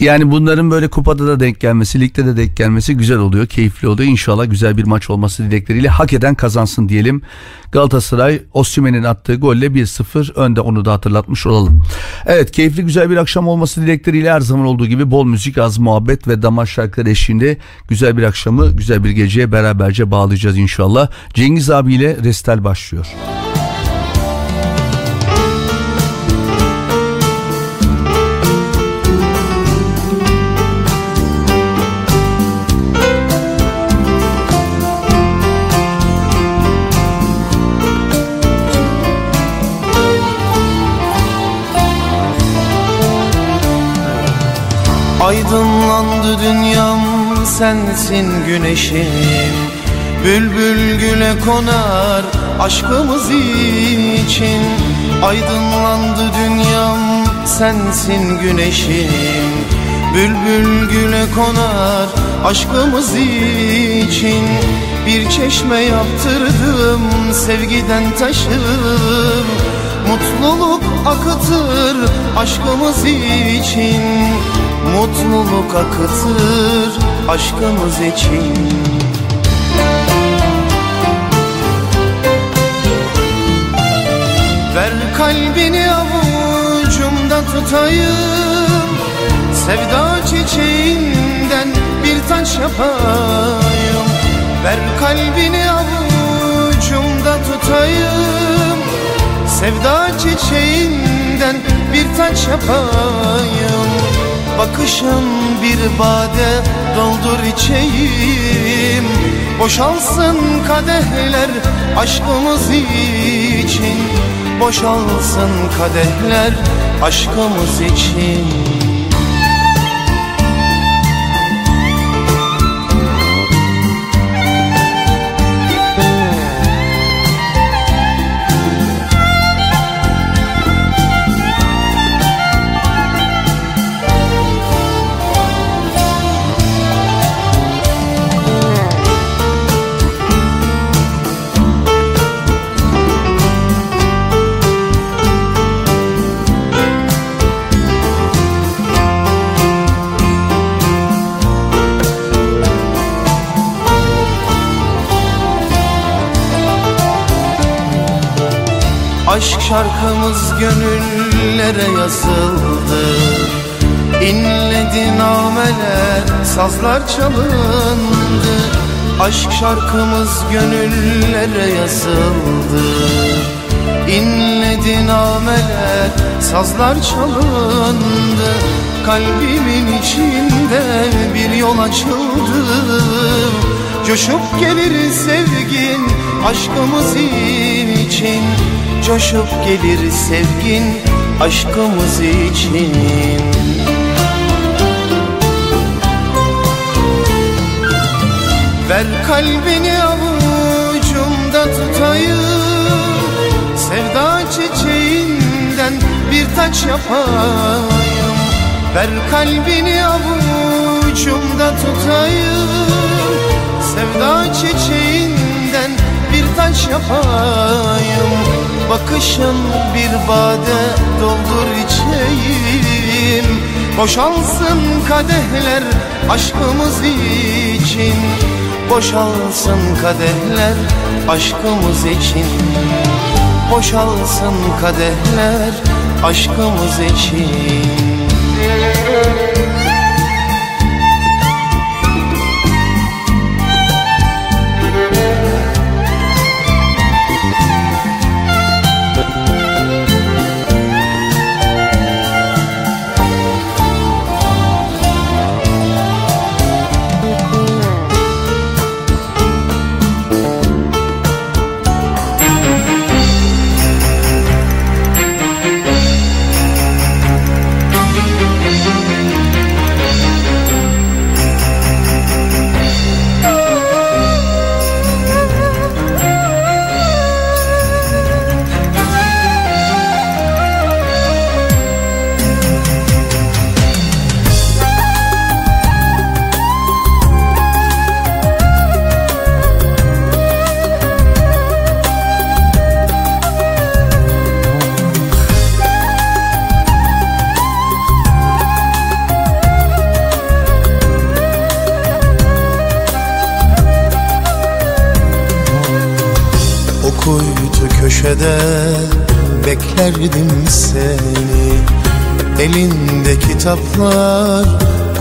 Yani bunların böyle kupada da denk gelmesi, ligde de denk gelmesi güzel oluyor, keyifli oluyor. İnşallah güzel bir maç olması dilekleriyle hak eden kazansın diyelim. Galatasaray Osimhen'in attığı golle 1-0 önde onu da hatırlatmış olalım. Evet keyifli güzel bir akşam olması dilekleriyle her zaman olduğu gibi bol müzik, az muhabbet ve damar şarkıları eşliğinde güzel bir akşamı, güzel bir geceye beraberce bağlayacağız inşallah. Cengiz abiyle Restel başlıyor. Müzik Aydınlandı dünyam sensin güneşim. Bülbül güle konar aşkımız için. Aydınlandı dünyam sensin güneşim. Bülbül güle konar aşkımız için. Bir çeşme yaptırdım sevgiden taşır Mutluluk akıtır aşkımız için Mutluluk akıtır aşkımız için. Ver kalbini avucumda tutayım. Sevda çiçeğinden bir taç yapayım. Ver kalbini avucumda tutayım. Sevda çiçeğinden bir taç yapayım Bakışın bir bade doldur içeyim. Boşalsın kadehler aşkımız için. Boşalsın kadehler aşkımız için şarkımız gönüllere yazıldı. İnledi nameler, sazlar çalındı. Aşk şarkımız gönüllere yazıldı. İnledi nameler, sazlar çalındı. Kalbimin içinde bir yol açıldı Coşup gelir sevgin aşkımız için. Coşup gelir sevgin aşkımız için. Ver kalbini avucumda tutayım. Sevda çiçeğinden bir taç yapayım. Ver kalbini avucumda tutayım Sevda çiçeğinden bir taç yapayım. Bakışın bir bade doldur içeyim. Boşalsın kadehler aşkımız için. Boşalsın kadehler aşkımız için. Boşalsın kadehler aşkımız için. köşede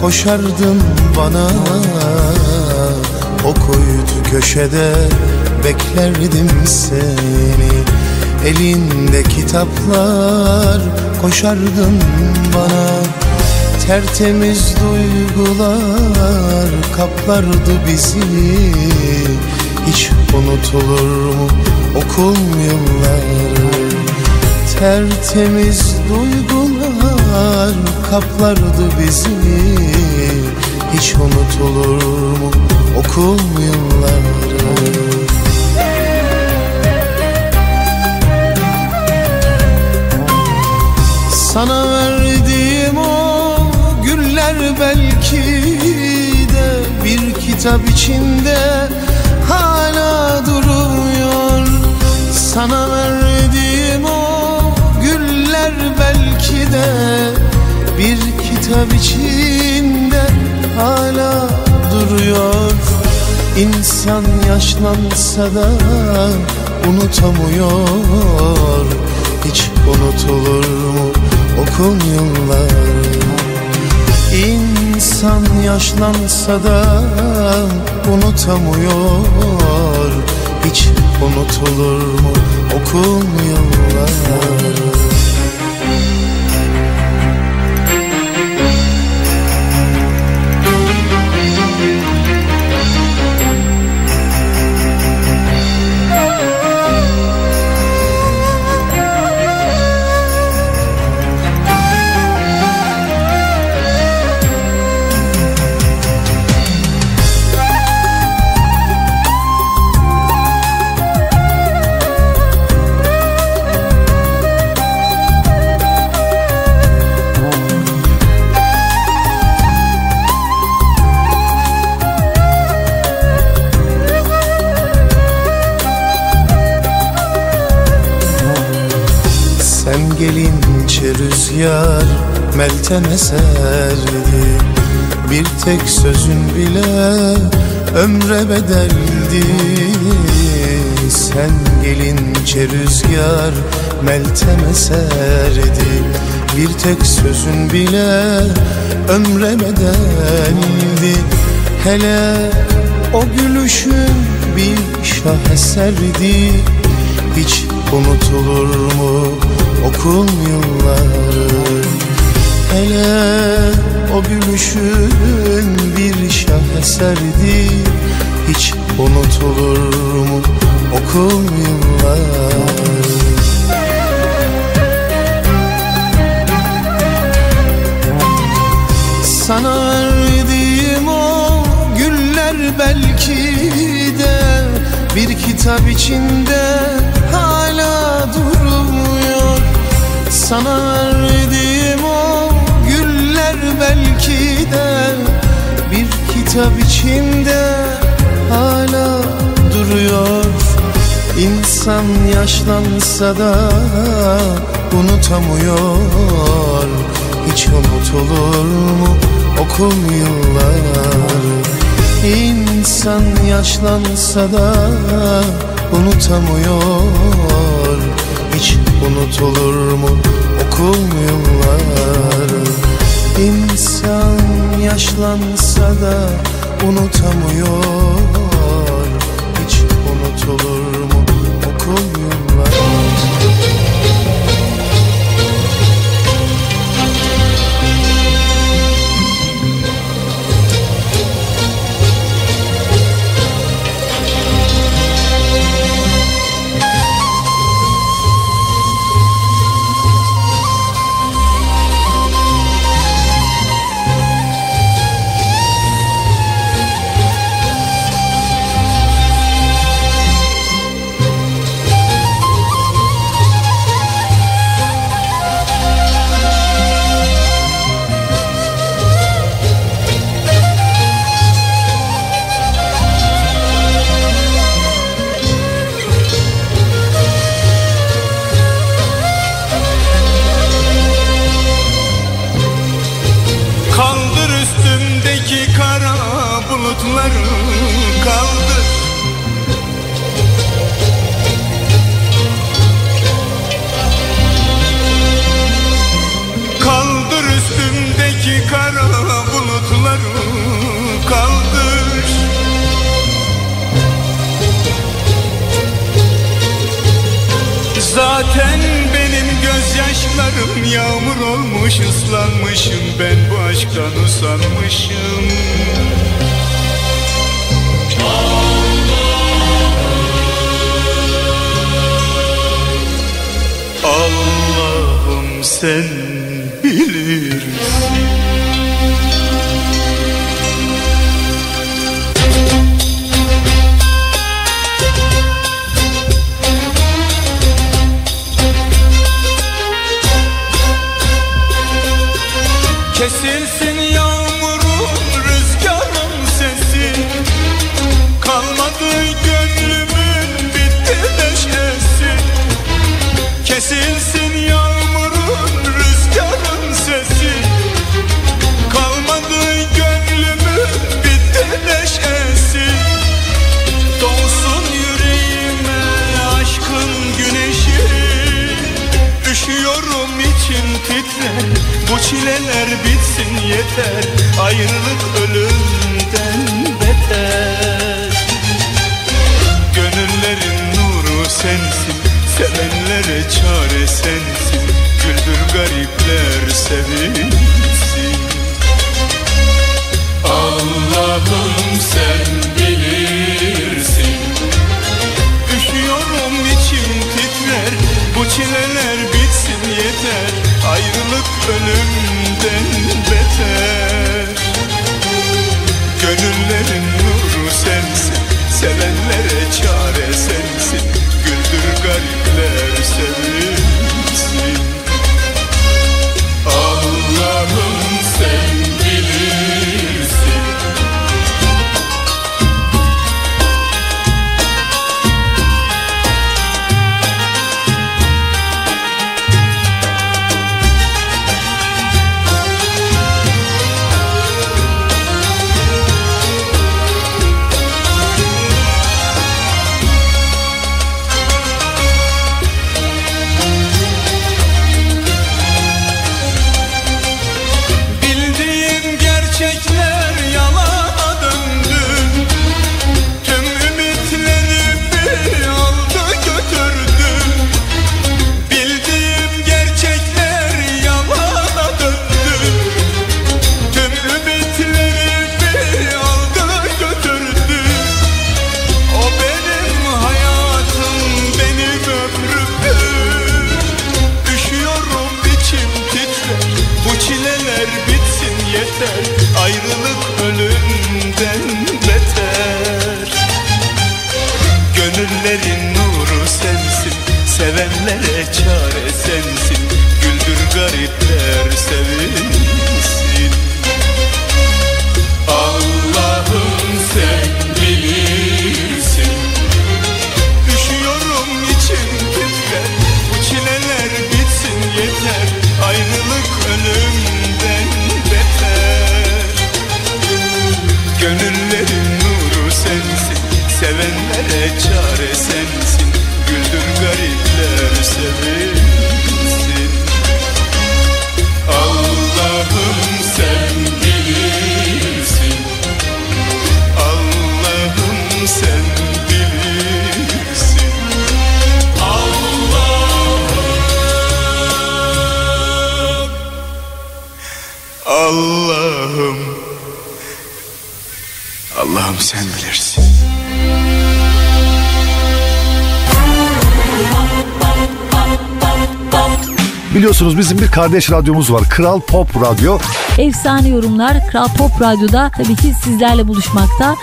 koşardın bana. O kuytu köşede beklerdim seni. Elinde kitaplar koşardın bana. Tertemiz duygular kaplardı bizi. Hiç unutulur mu okul yılları? Tertemiz duygular kaplardı bizi. Hiç unutulur mu okul yılları? Sana verdiğim o güller belki de Bir kitap içinde hala duruyor. Sana verdiğim de Bir kitap içinde hala duruyor. İnsan yaşlansa da unutamıyor. Hiç unutulur mu okul yılları? İnsan yaşlansa da unutamıyor. Hiç unutulur mu okul yılları rüzgar meltem eserdi Bir tek sözün bile ömre bedeldi. Sen gelince rüzgar meltem eserdi Bir tek sözün bile ömre bedeldi. Hele o gülüşün bir şaheserdi. Hiç unutulur mu okul yılları Hele o gülüşün bir şaheserdi Hiç unutulur mu okul yılları? Sana verdiğim o güller belki de Bir kitap içinde Sana verdiğim o güller belki de Bir kitap içinde hala duruyor. İnsan yaşlansa da unutamıyor. Hiç unutulur mu okul yılları? İnsan yaşlansa da unutamıyor Hiç unutulur mu okul yılları? İnsan yaşlansa da unutamıyor çileler bitsin yeter Ayrılık ölümden beter. Gönüllerin nuru sensin Sevenlere çare sensin Güldür garipler sevinsin Ayrılık kardeş radyomuz var. Kral Pop Radyo. Efsane yorumlar Kral Pop Radyo'da tabii ki sizlerle buluşmakta.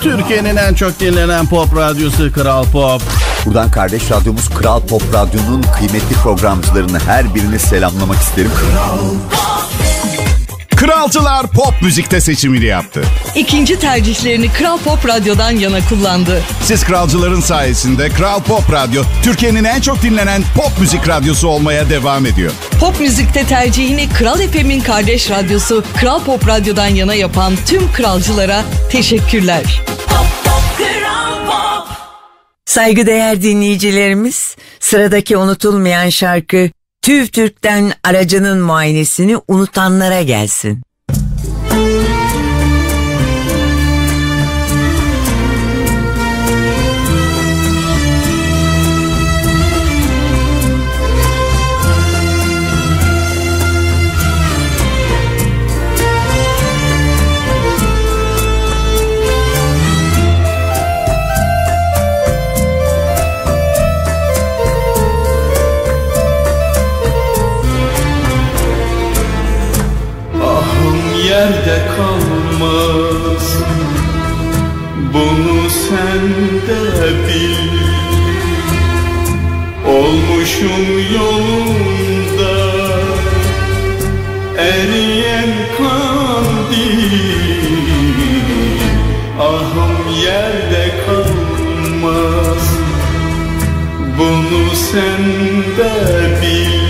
Türkiye'nin en çok dinlenen pop radyosu Kral Pop. Buradan kardeş radyomuz Kral Pop Radyo'nun kıymetli programcılarını her birini selamlamak isterim. Kralcılar pop müzikte seçimini yaptı. İkinci tercihlerini Kral Pop Radyo'dan yana kullandı. Siz kralcıların sayesinde Kral Pop Radyo Türkiye'nin en çok dinlenen pop müzik radyosu olmaya devam ediyor. Pop müzikte tercihini Kral FM'in kardeş radyosu Kral Pop Radyo'dan yana yapan tüm kralcılara teşekkürler. Saygıdeğer dinleyicilerimiz, sıradaki unutulmayan şarkı TÜV TÜRK'ten aracının muayenesini unutanlara gelsin. Yolunda. Eriyen kandil Ahım yerde kalmaz. Bunu sen de bil.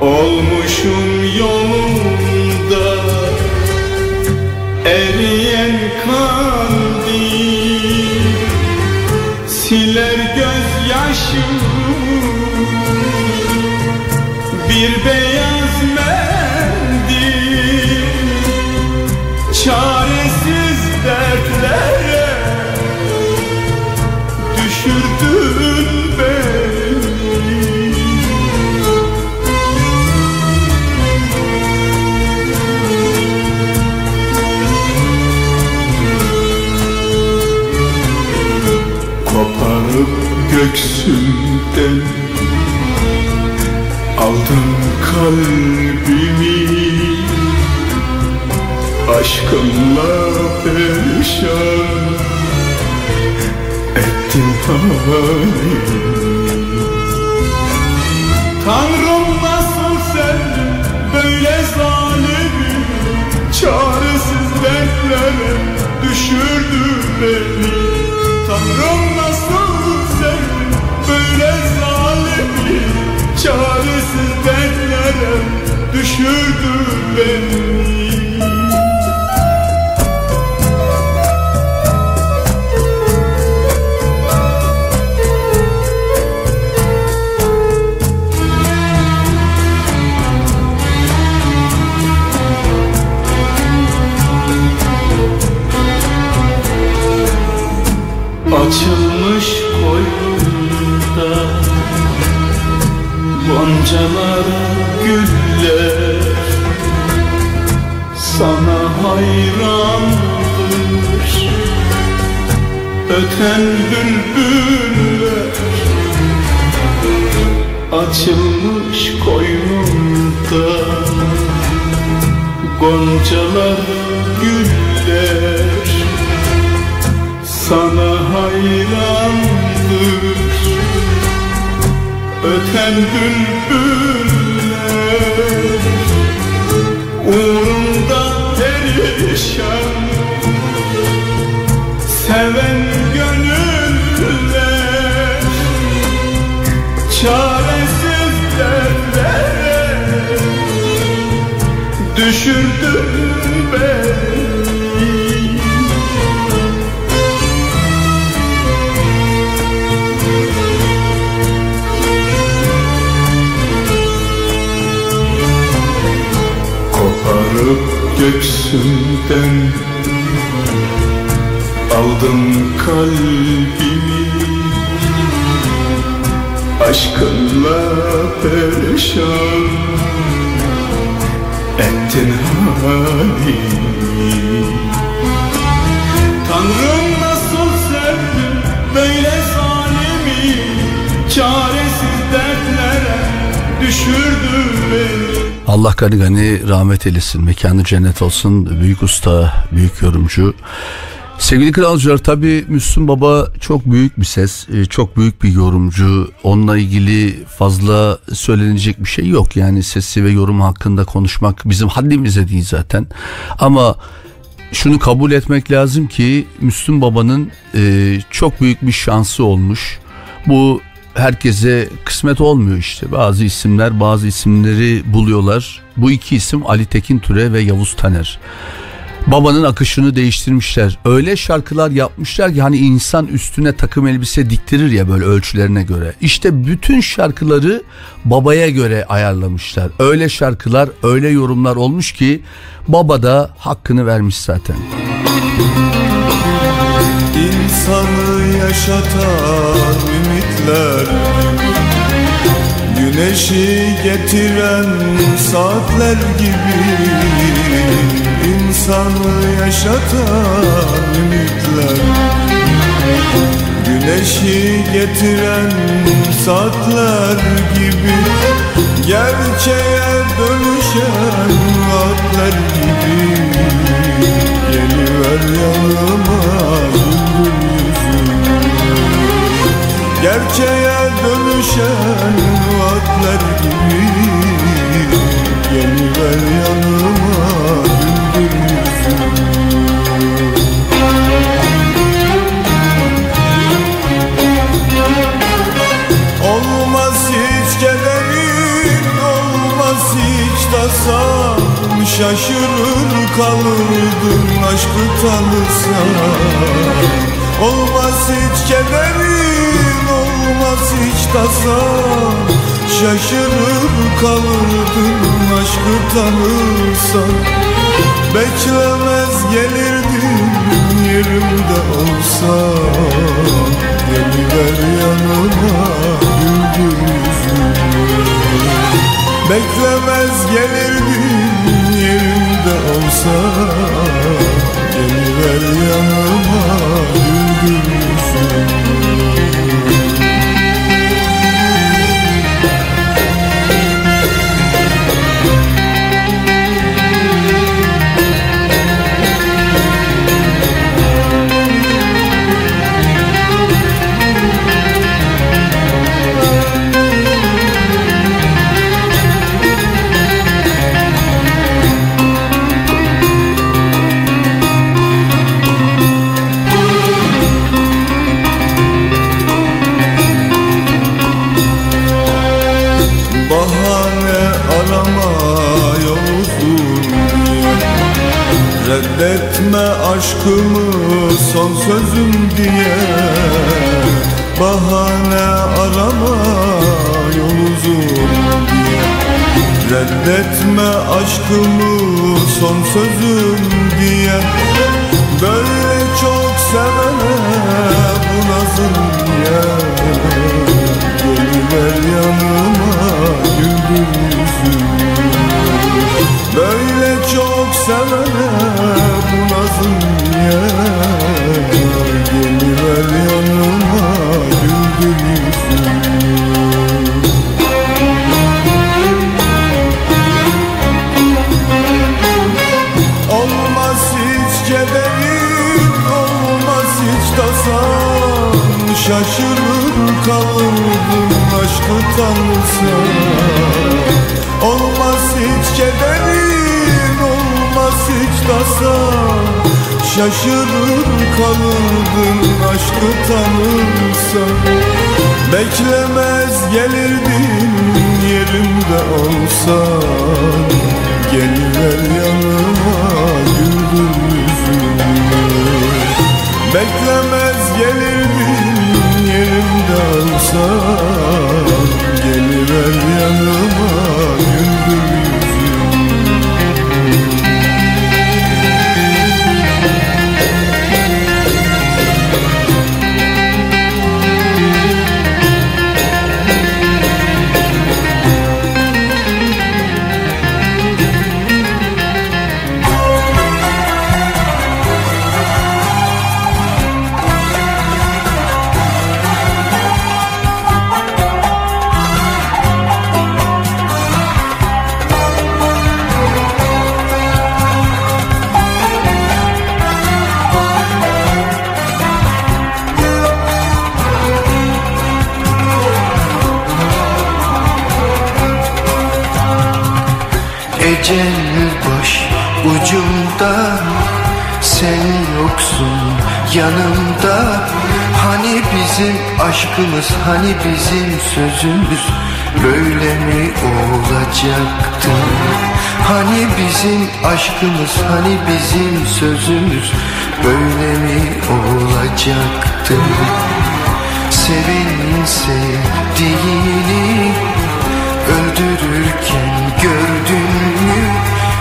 Olmuşum yolunda beyaz mendil Çaresiz dertlere Düşürdün beni. Koparıp göksümden kalbimi. Aşkınla perişan Ettin halimi Tanrım nasıl sen böyle zalimi Çaresiz dertlere düşürdün beni. Tanrım dertlere düşürdün beni. Açılmış koynunda Goncalar güller Sana hayrandır. Öten bülbüller Açılmış koynunda. Goncalar güller sana hayrandır. Öten bülbüller Uğrunda perişan. Seven gönüller Çaresiz dertlere Düşürdün beni Koparıp göksümden Aldın kalbimi. Aşkınla perişan Ettin halimi. Tanrım Allah gani gani rahmet eylesin. Mekanı cennet olsun. Büyük usta, büyük yorumcu. Sevgili kralcılar tabi Müslüm Baba çok büyük bir ses, e, çok büyük bir yorumcu. Onunla ilgili fazla söylenecek bir şey yok. Yani sesi ve yorum hakkında konuşmak bizim haddimize değil zaten. Ama şunu kabul etmek lazım ki Müslüm Baba'nın e, çok büyük bir şansı olmuş. Bu herkese kısmet olmuyor işte. Bazı isimler bazı isimleri buluyorlar. Bu iki isim Ali Tekin Türe ve Yavuz Taner. Babanın akışını değiştirmişler. Öyle şarkılar yapmışlar ki hani insan üstüne takım elbise diktirir ya böyle ölçülerine göre. İşte bütün şarkıları babaya göre ayarlamışlar. Öyle şarkılar, öyle yorumlar olmuş ki baba da hakkını vermiş zaten. İnsanı yaşatan ümitler. Güneşi getiren saatler gibi İnsanı yaşatan ümitler. Güneşi getiren saatler gibi Gerçeğe dönüşen vaatler gibi Geliver yanıma Gerçeğe dönüşen vaatler gibi Geliver yanıma yüzümü Olmaz hiç kederin, olmaz hiç tasan Şaşırır kalırdın aşkı tanırsan Olmaz hiç kederin, olmaz hiç tasan Şaşırır kalırdın aşkı tanırsan. Beklemez gelirdin yerimde olsan. Geliver yanıma güldür yüzümü Beklemez gelirdin yerimde olsan. Geliver yanıma güldür yüzümü Reddetme aşkımı son sözüm diye. Bahane arama yol uzun diye. Reddetme aşkımı son sözüm diye. Böyle çok sevene bu nazım niye Geliver yanıma güldür yüzümü Böyle çok sevene bu nazım niye Geliver yanıma güldür Olmaz hiç kederin, olmaz hiç tasan. Şaşırır kalırdın aşkı tanırsan Olmaz hiç kederin, tasan Şaşırır kalırdın aşkı tanırsan Beklemez gelirdin yerimde olsan Geliver yanıma güldür yüzümü Beklemez gelirdin yerimde olsan Geliver yanıma güldür Ecel baş ucumda. Sen yoksun yanımda. Hani bizim aşkımız Hani bizim sözümüz Böyle mi olacaktı? Hani bizim aşkımız Hani bizim sözümüz Böyle mi olacaktı? Sevenin sevdiğini Öldürürken gördün mü?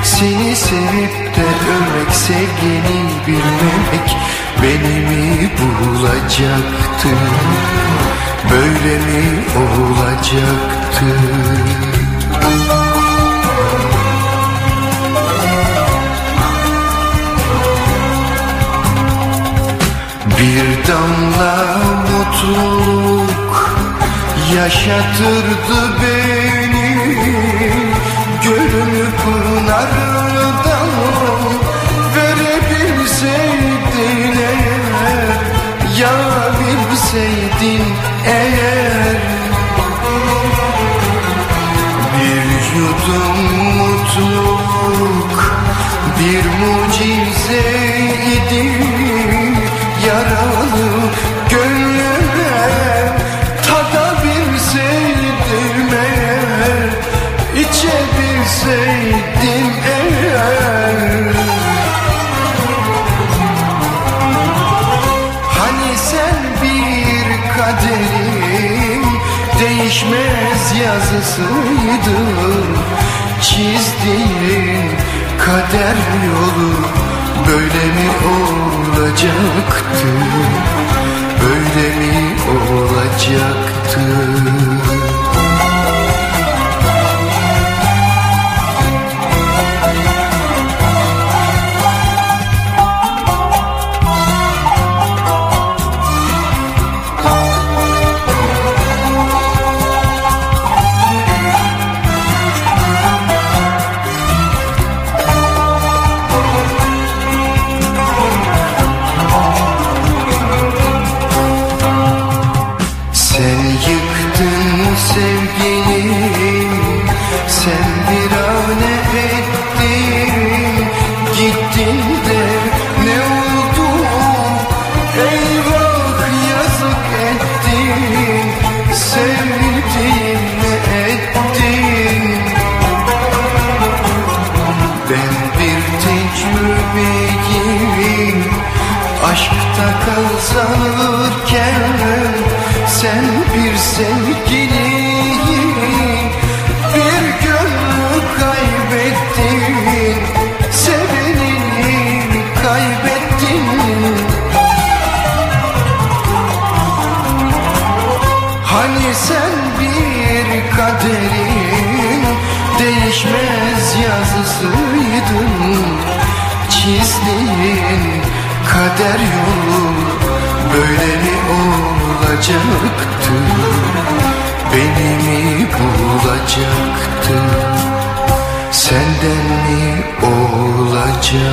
Seni sevip de ölmek Sevgini bilmemek Beni mi bulacaktı? Böyle mi olacaktı? Bir damla mutluluk Yaşatırdı beni Gönlü pınardan Verebilseydin eğer Yağabilseydin eğer. Bir yudum mutluluk Bir mucizeydi Yaralı Hani sen bir kaderin değişmez yazısıydın Çizdiğin kader yolu böyle mi olacaktı? Böyle mi olacaktı kader yolu böyle mi olacaktı? Beni mi bulacaktı? Senden mi olacaktı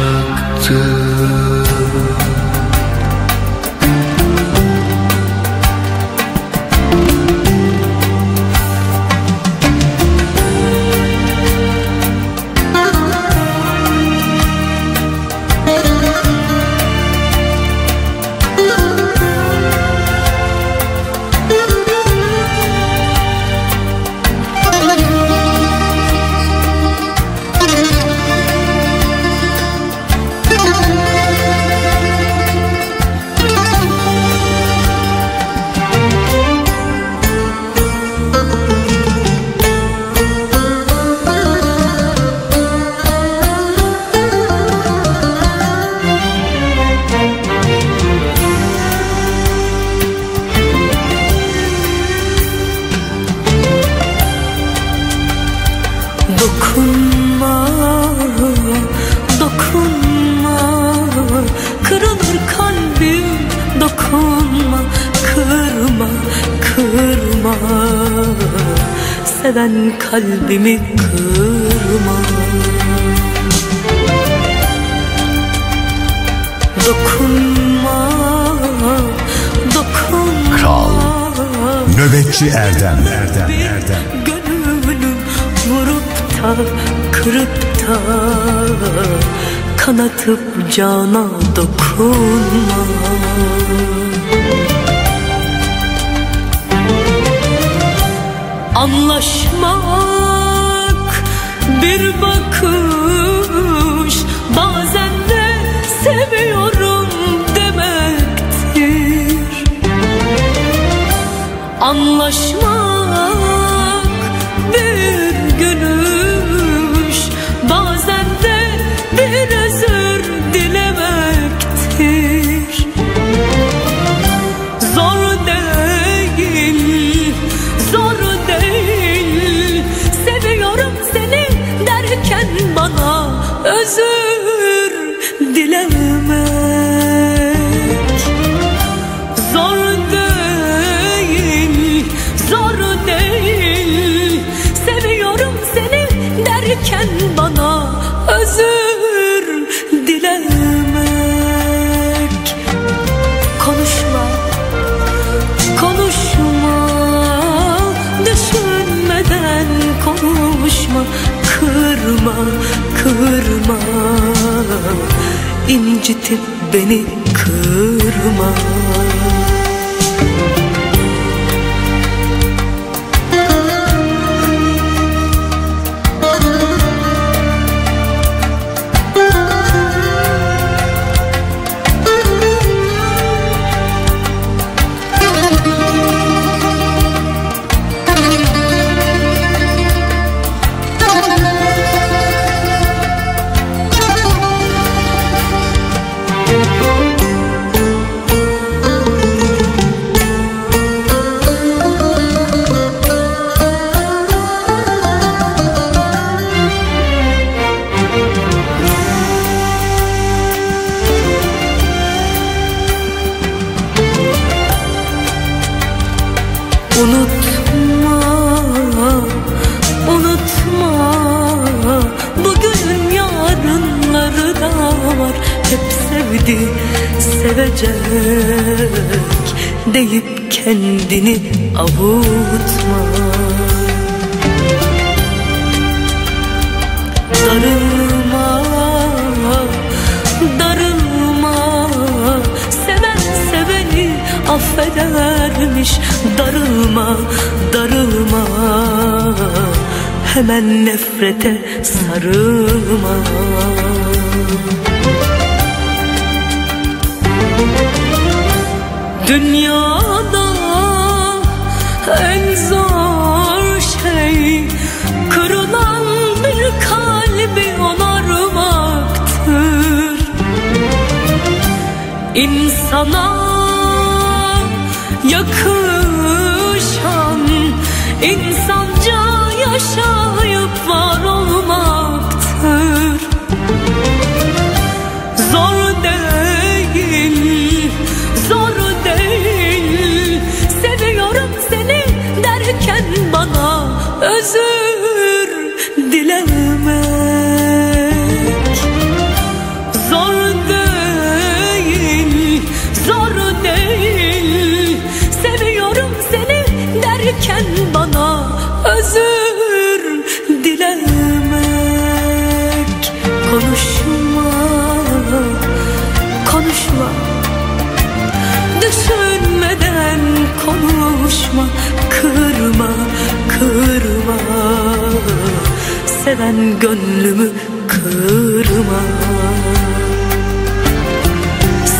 kalbimi kırma. Dokunma, dokunma. Kral Nöbetçi Erdem. Erdem Erdem Gönlüm vurup da kırıp da Kanatıp cana dokunma. Anlaşmak bir bakış. Bazen de seviyorum demektir. Anlaşmak kırma. İncitip beni kırma.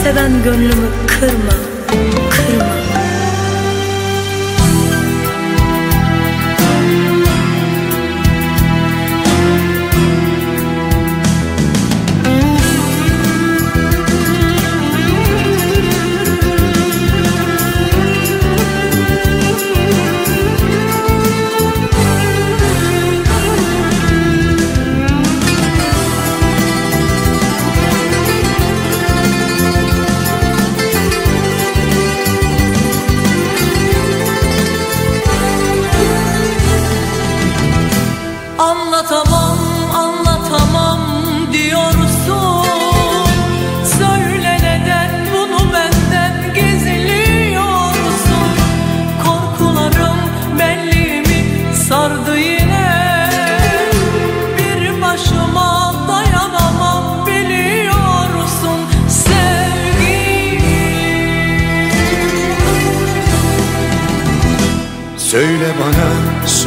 Seven gönlümü kırma,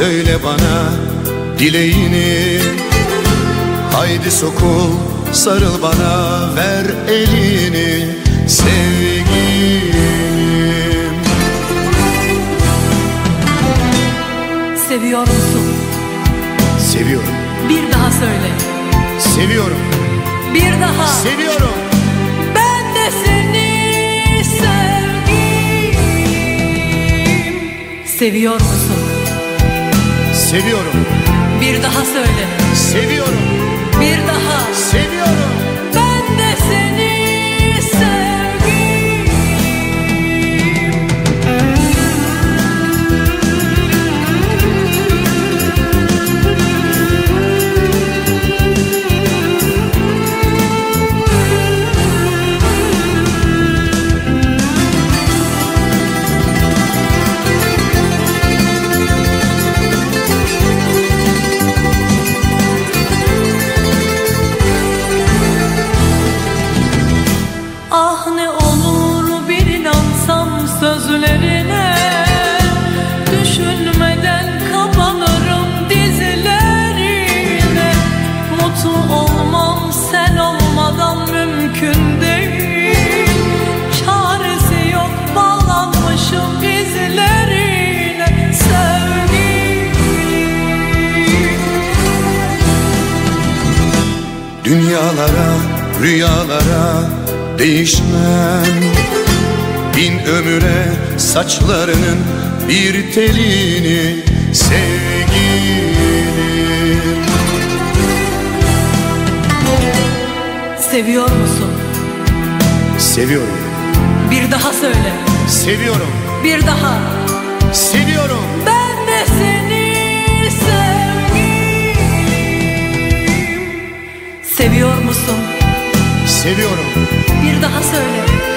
söyle bana dileğini. Haydi sokul, sarıl bana, ver elini Sevgilim. Seviyor musun? Seviyorum, Bir daha söyle. Seviyorum, Bir daha. Seviyorum. Ben de seni sevgilim Seviyor musun? Seviyorum, Bir daha söyle. Seviyorum, Bir daha. Seviyorum. Ben de seni Dünyalara, rüyalara değişmem Bin ömüre saçlarının bir telini sevgilim Seviyor musun? Seviyorum. Bir daha söyle. Seviyorum. Bir daha. Seviyorum. Seviyor musun? Seviyorum. Bir daha söyle.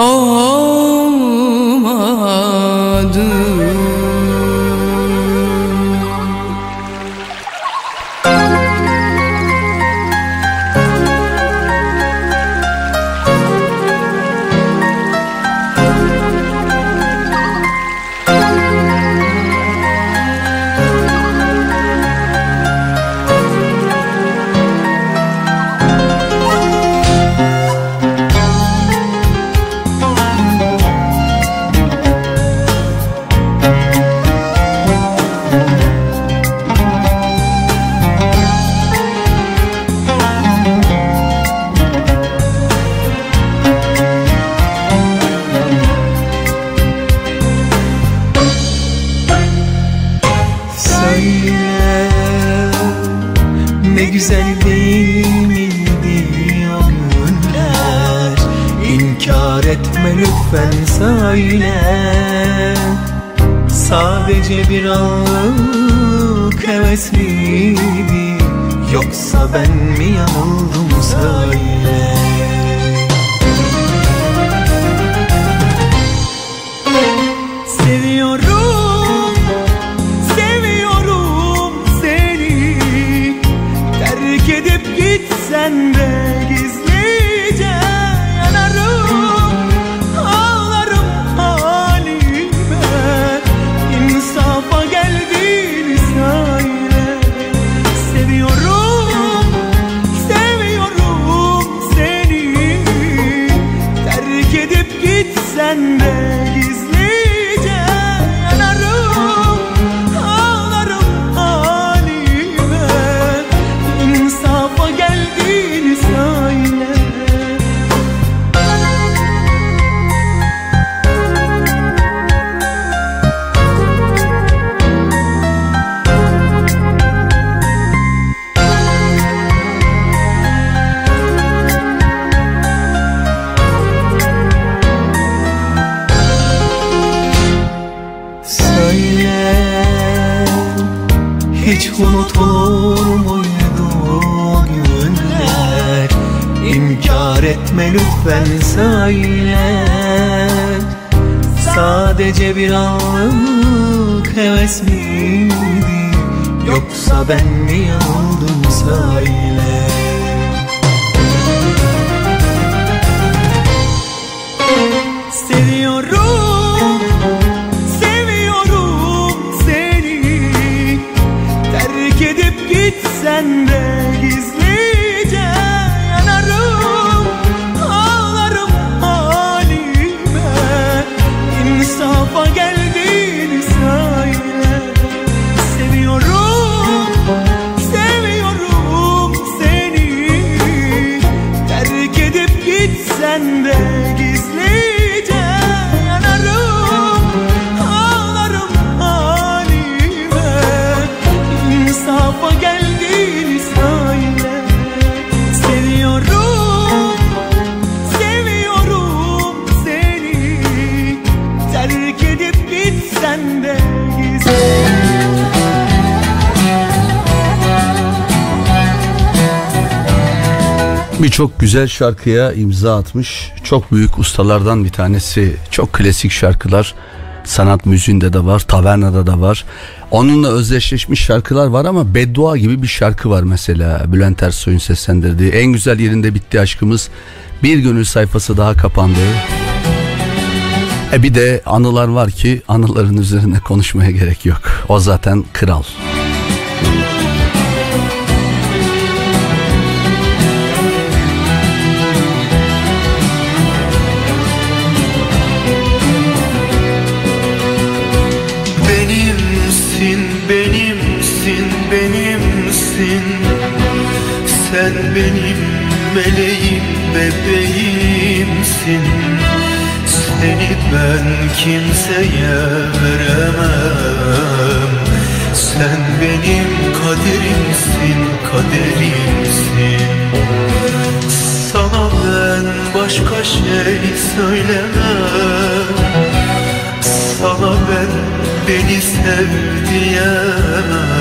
Oh. Güzel şarkıya imza atmış. Çok büyük ustalardan bir tanesi. Çok klasik şarkılar. Sanat müziğinde de var, tavernada da var. Onunla özdeşleşmiş şarkılar var ama Beddua gibi bir şarkı var mesela. Bülent Ersoy'un seslendirdiği. En güzel yerinde bitti aşkımız. Bir gönül sayfası daha kapandı. E bir de anılar var ki anıların üzerine konuşmaya gerek yok. O zaten kral. Benimsin, Seni ben kimseye veremem Sen benim kaderimsin, kaderimsin. Sana ben başka şey söylemem. Sana ben beni sev diyemem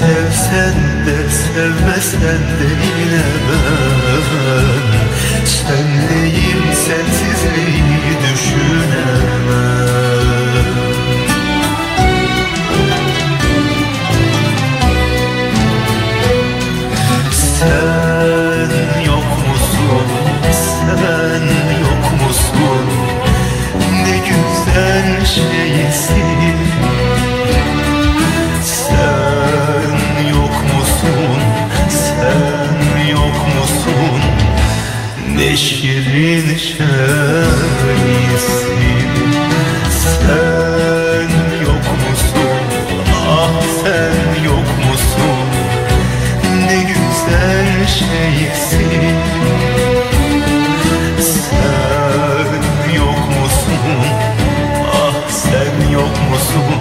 Sevsen de sevmesen de yine ben. Senleyim sensizliği düşünemem. Sen şirin şeysin Sen yok musun, ah sen yok musun Ne güzel şeysin Sen yok musun? Ah sen yok musun?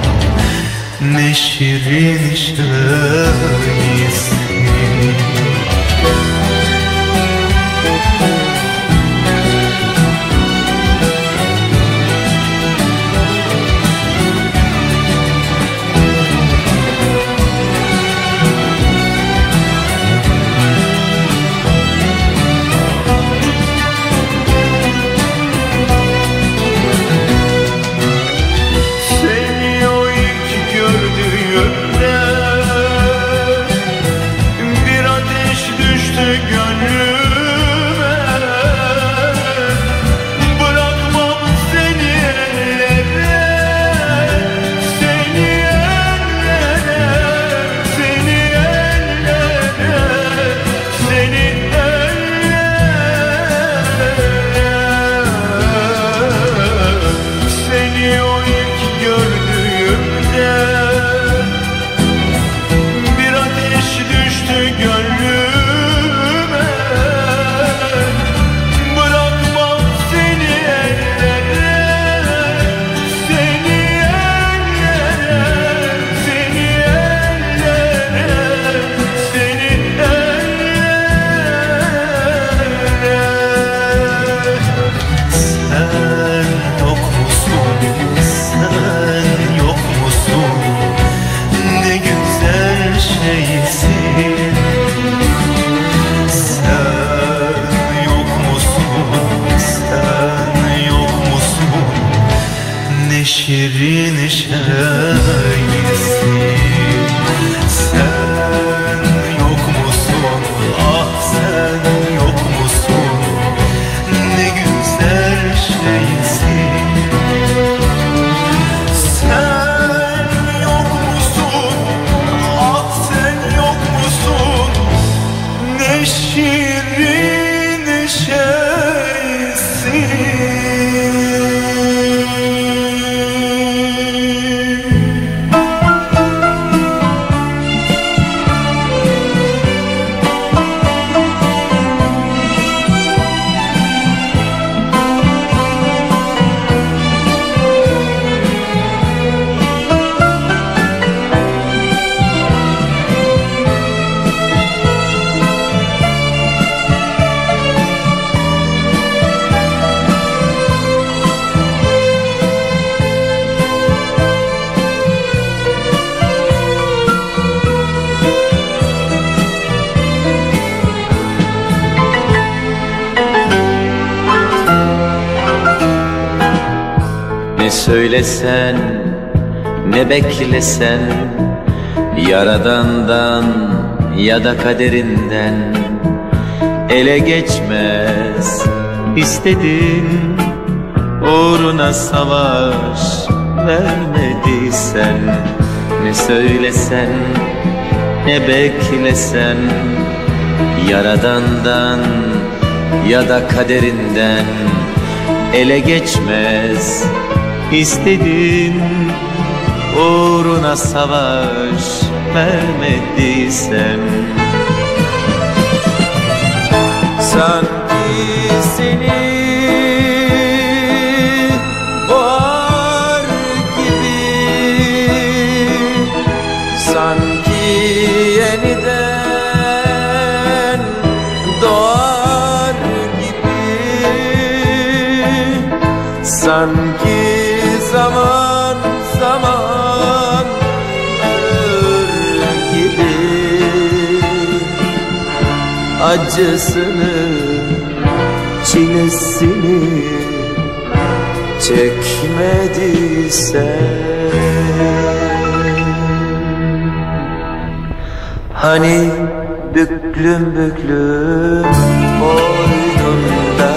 Ne şirin şeysin ne beklesen Yaradandan ya da kaderinden Ele geçmez. İstedin Uğruna savaş vermediysen Ne söylesen ne beklesen Yaradandan ya da kaderinden ele geçmez. İstedin uğruna savaş vermediysem sanki seni acısını çilesini çekmediysen Hani büklüm büklüm boynunda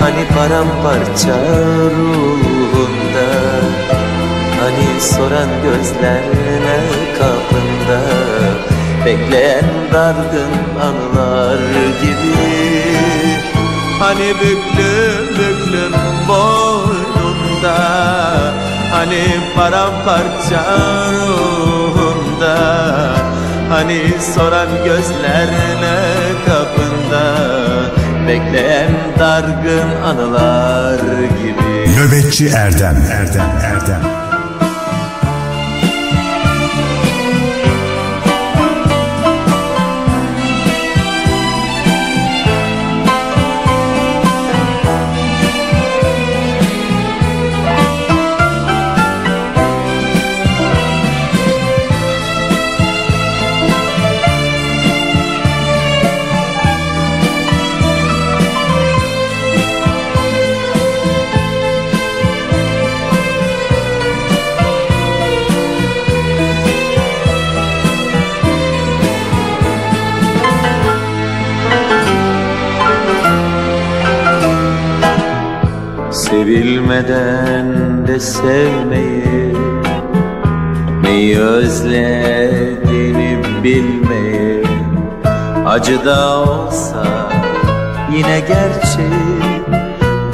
Hani paramparça ruhunda Hani soran kapında Bekleyen dargın anılar gibi. Hani büklüm büklüm boynunda Hani paramparça ruhunda Hani soran gözlerine kapında Bekleyen dargın anılar gibi. Nöbetçi Erdem Erdem Erdem sevmeyi Neyi özlediğini bilmeyi. Acı da olsa yine gerçek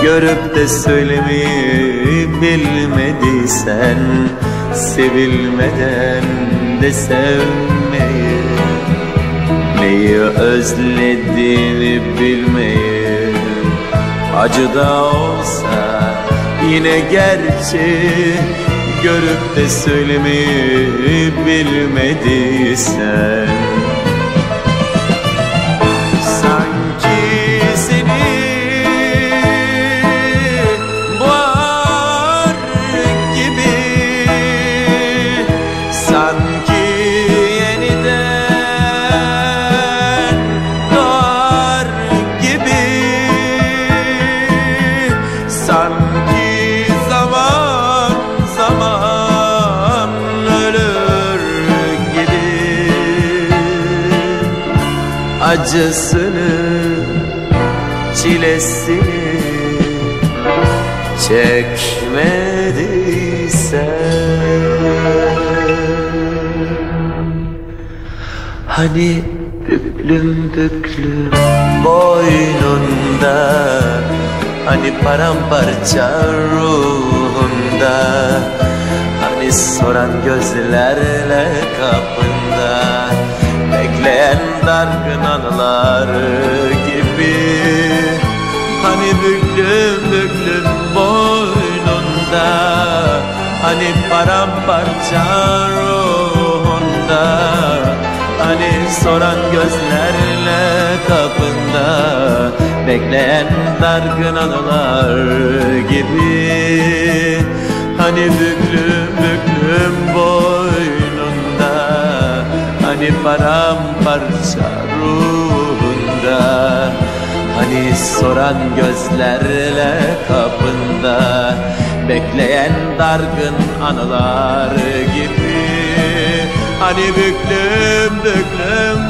Görüp de söylemeyi bilmediysen Sevilmeden de sevmeyi Neyi özlediğini bilmeyi. Acı da olsa yine gerçek Görüp de söylemeyi bilmediysen Acısını, çilesini çekmediysen. Hani büklüm büklüm boynunda Hani paramparça ruhunda Hani soran gözlerle kapında Bekleyen dargın anılar gibi. Hani büklüm büklüm boynunda Hani paramparça ruhunda Hani soran gözlerle kapında Bekleyen dargın anılar gibi. Hani büklüm büklüm boynunda Hani paramparça ruhunda Hani soran gözlerle kapında Bekleyen dargın anılar gibi. Hani büklüm büklüm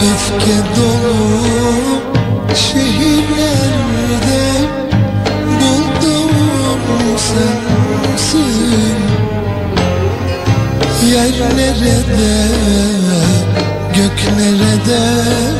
Öfke dolu şehirlerde Buldum sensin. Yer nerede, gök nerede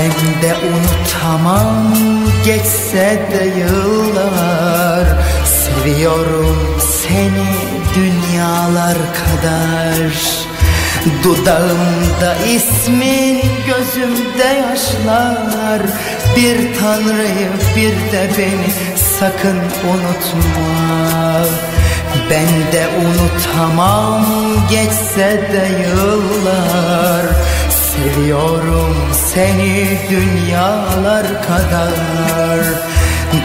Ben de unutamam geçse de yıllar. Seviyorum seni dünyalar kadar. Dudağımda ismin gözümde yaşlar. Bir tanrıyı bir de beni sakın unutma. Ben de unutamam geçse de yıllar Seviyorum seni dünyalar kadar.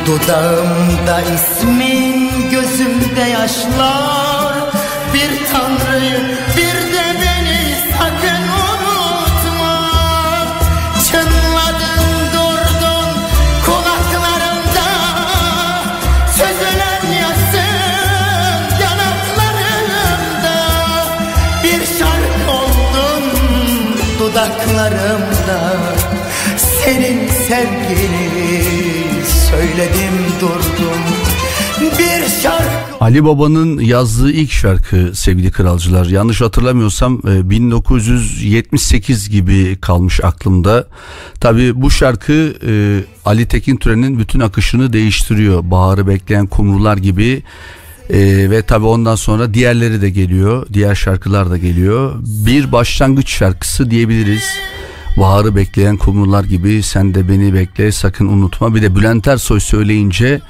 Dudağımda ismin gözümde yaşlar. Bir tanrıyı bir dudaklarımda Senin sevgini söyledim durdum Bir şarkı Ali Baba'nın yazdığı ilk şarkı sevgili kralcılar. Yanlış hatırlamıyorsam e, 1978 gibi kalmış aklımda. Tabi bu şarkı e, Ali Tekin Türen'in bütün akışını değiştiriyor. Baharı bekleyen kumrular gibi. E, ve tabi ondan sonra diğerleri de geliyor. Diğer şarkılar da geliyor. Bir başlangıç şarkısı diyebiliriz. Baharı bekleyen kumrular gibi sen de beni bekle sakın unutma. Bir de Bülent Ersoy söyleyince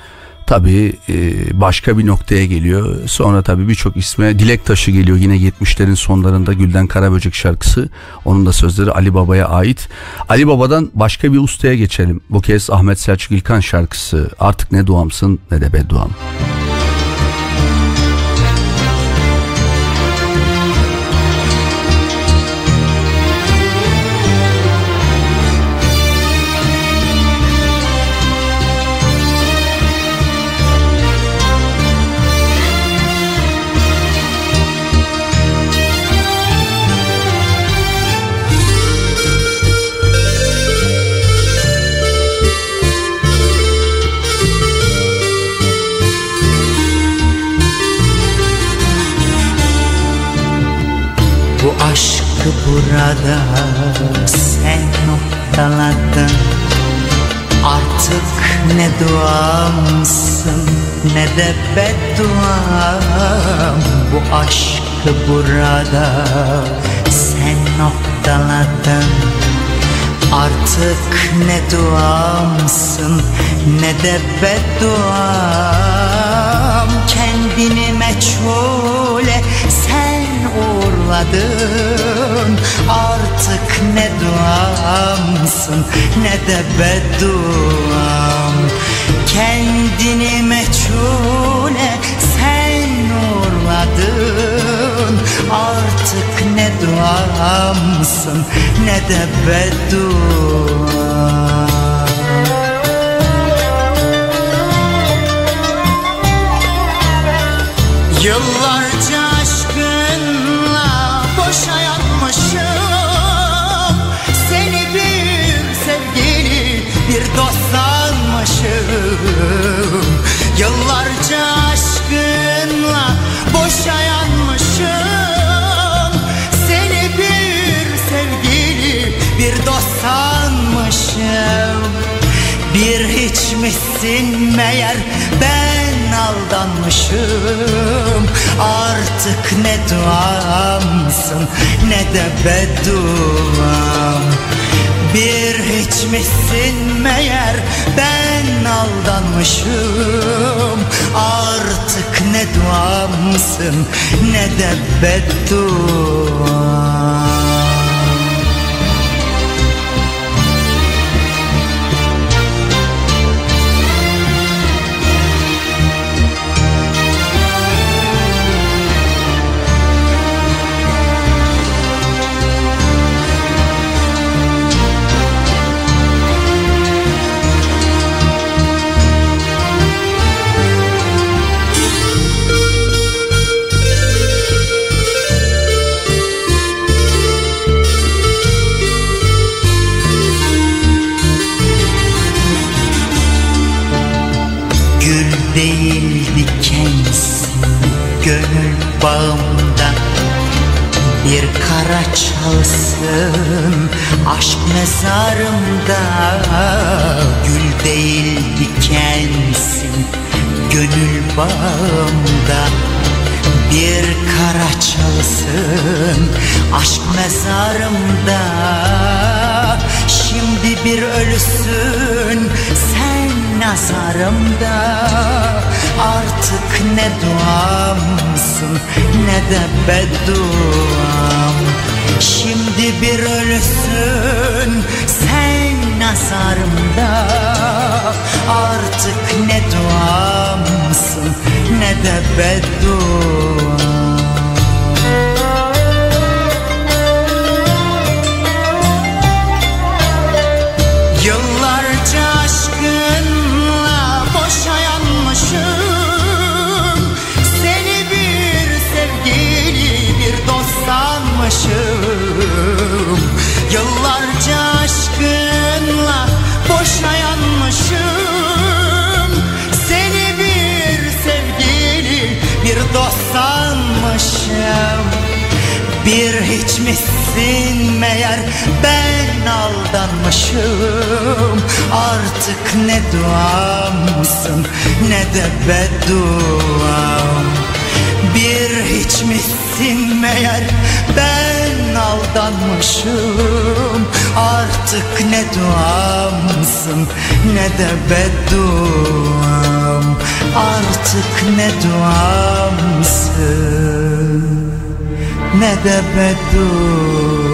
tabii e, başka bir noktaya geliyor. Sonra tabii birçok isme Dilek Taşı geliyor yine 70'lerin sonlarında Gülden Karaböcek şarkısı. Onun da sözleri Ali Baba'ya ait. Ali Baba'dan başka bir ustaya geçelim. Bu kez Ahmet Selçuk İlkan şarkısı. Artık ne duamsın ne de bedduam. Bu aşkı burada sen noktaladın. Artık ne duamsın ne de bedduam. Bu aşkı burada sen noktaladın. Artık ne duamsın ne de bedduam. Kendini meçhule sen uğurladın Artık ne duamsın ne de bedduam. Kendini meçhule sen uğurladın. Artık ne duamsın ne de bedduam. Yıllarca misin meğer. Ben aldanmışım. Artık ne duamsın ne de bedduam. Bir hiç misin meğer. Ben aldanmışım. Artık ne duamsın ne de bedduam kara çalsın aşk mezarımda Gül değil dikensin gönül bağımda Bir kara çalsın. Aşk mezarımda Şimdi bir ölüsün sen nazarımda. Artık ne duamsın ne de bedduam Şimdi bir ölüsün sen nazarımda. Artık ne duamsın ne de bedduam dost bir hiç misin meğer ben aldanmışım. Artık ne duamsın ne de bedduam. Bir hiç misin meğer ben aldanmışım. Artık ne duamsın ne de bedduam Artık ne duamsın ne de bedduam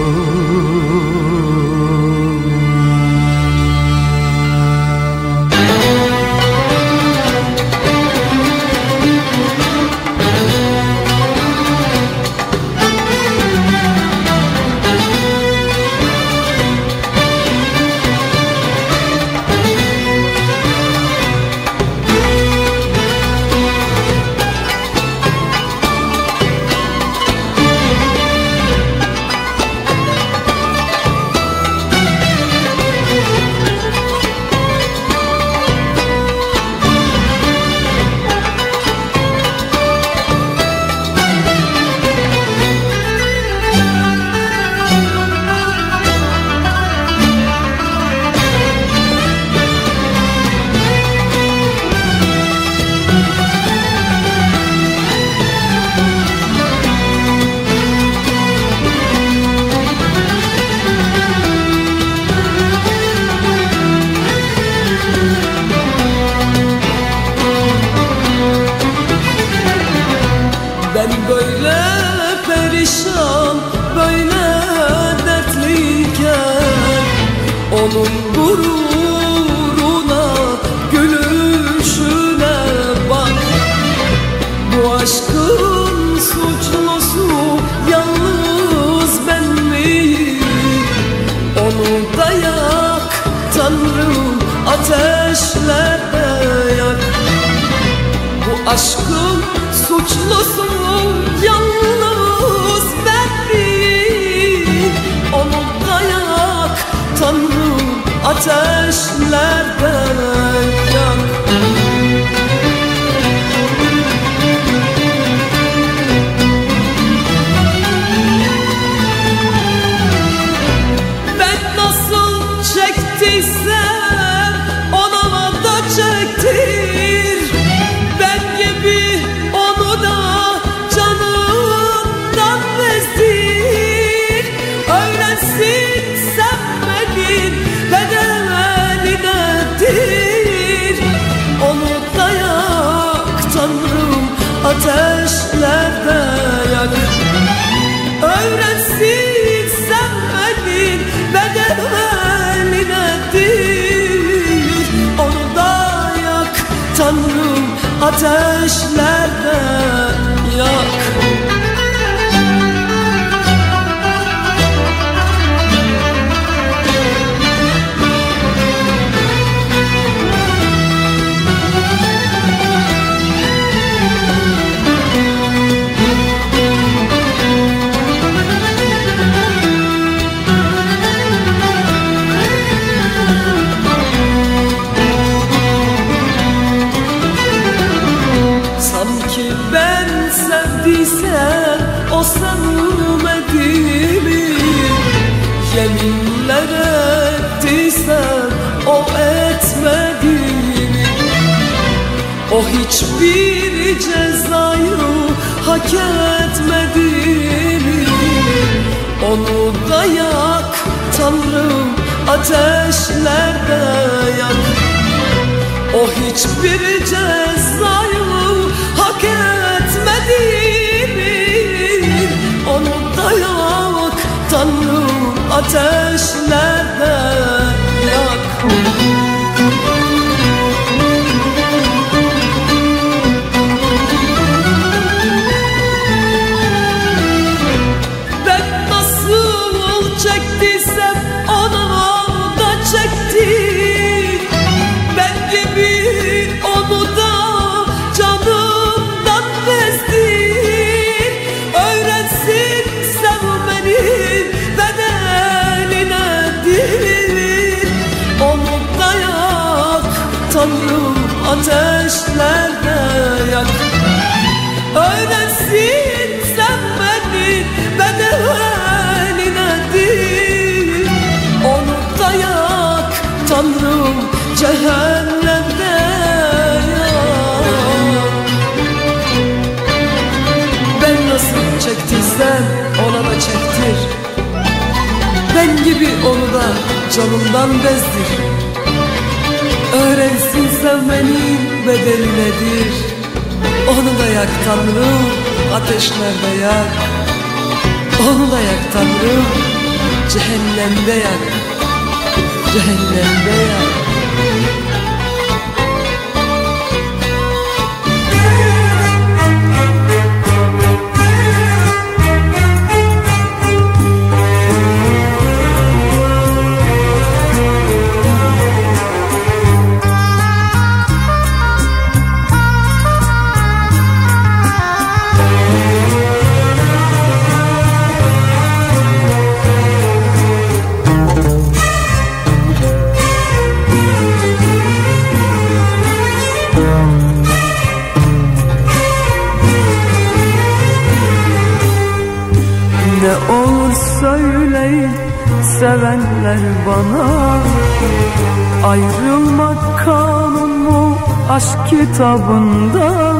Tanrım cehennemde. Ben nasıl çektiysem ona da çektir. Ben gibi onu da canımdan bezdir. Öğrensin sevmenin bedeli nedir? Onu da yak Tanrım ateşlerde yak Onu da yak Tanrım cehennemde yak. Cehennemde yak bana Ayrılmak kanun mu aşk kitabında.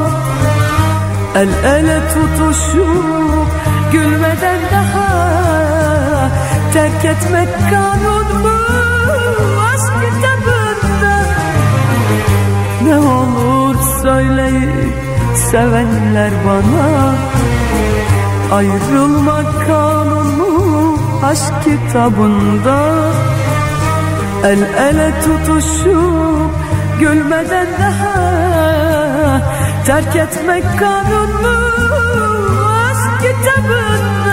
El ele tutuşup gülmeden daha Terk etmek kanun mu? Aşk kitabında. Ne olur söyleyin sevenler bana Ayrılmak kanun mu aşk kitabında El ele tutuşup gülmeden daha Terk etmek kanun mu? Aşk kitabında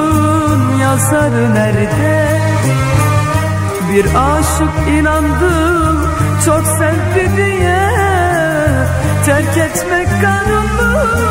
yazarı nerede? Bir aşık inandı çok sevdi diye Terk etmek kanun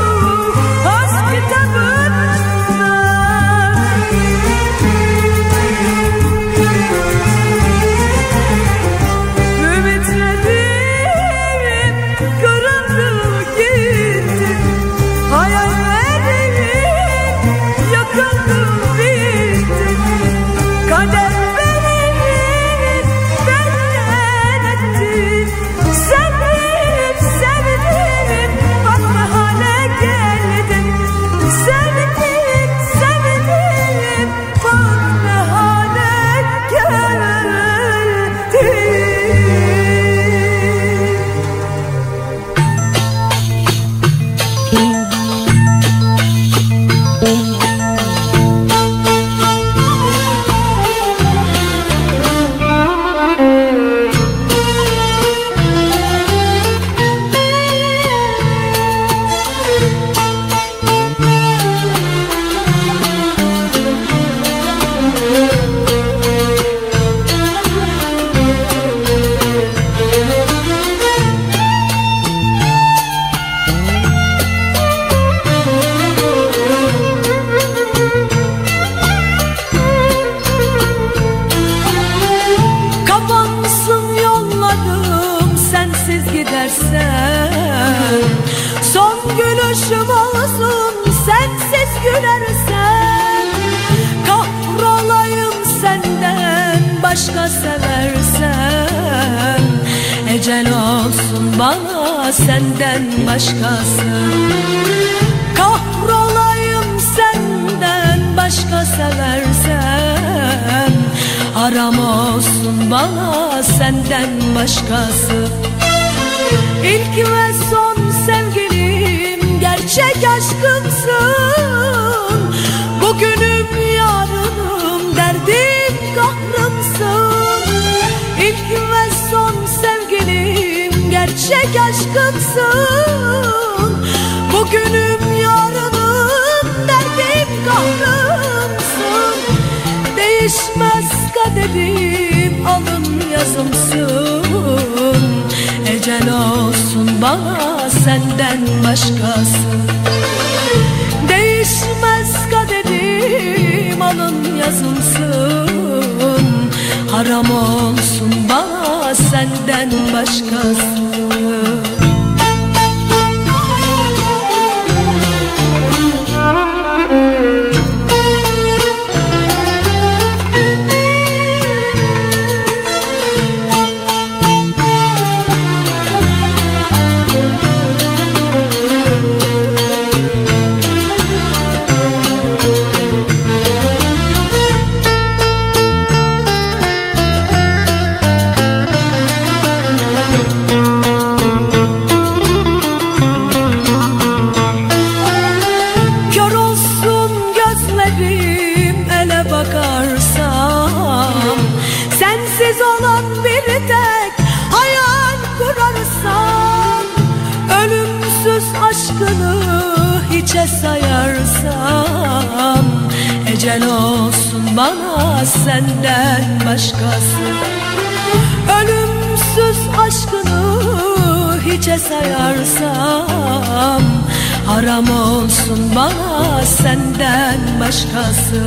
olsun bana senden başkası.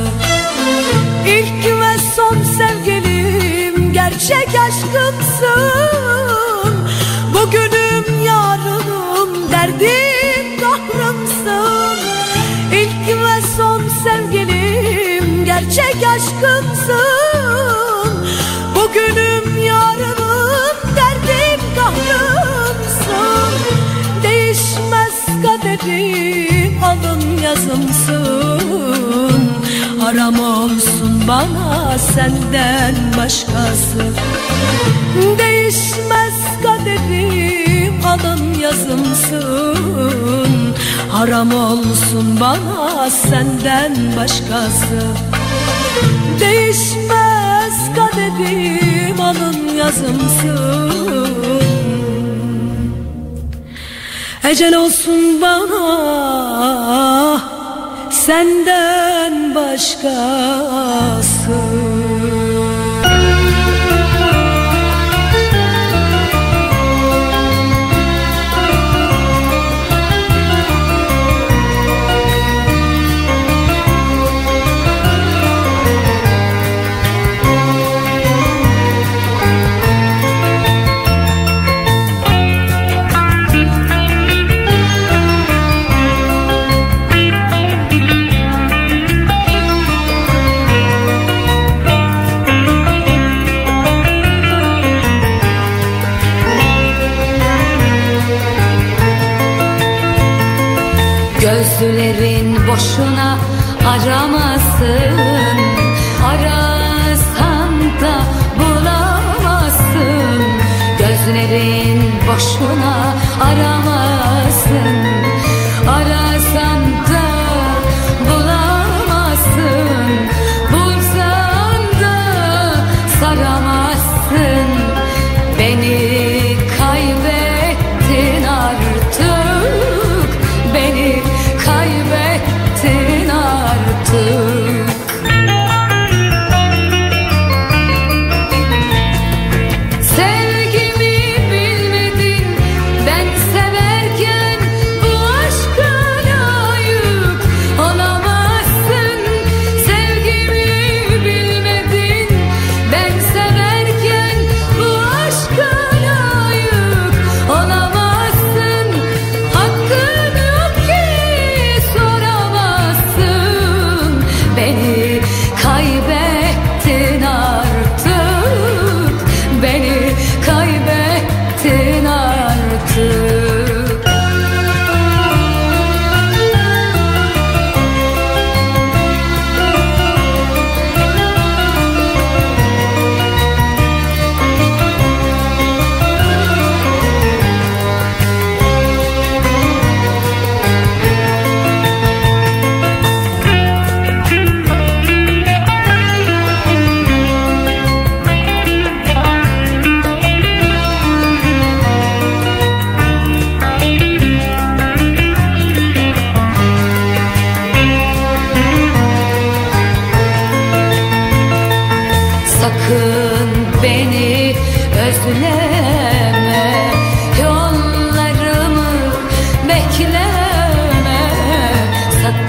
İlk ve son sevgilim gerçek aşkımsın. Bugünüm yarınım derdim kahrımsın. İlk ve son sevgilim gerçek aşkımsın. Bugünüm yarınım Kalbim alın yazımsın. Haram olsun bana senden başkası. Değişmez kaderim alın yazımsın. Haram olsun bana senden başkası. Değişmez kaderim alın yazımsın. Ecel olsun bana senden başkası. boşuna ara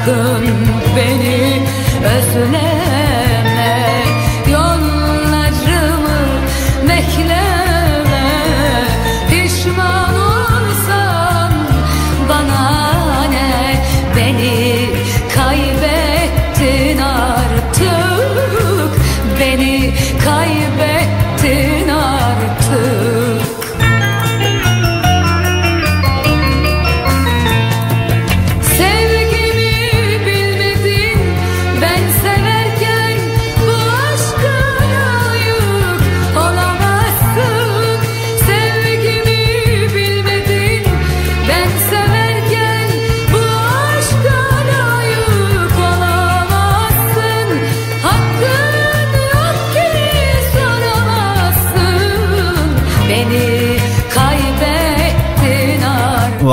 bıraktın beni özüne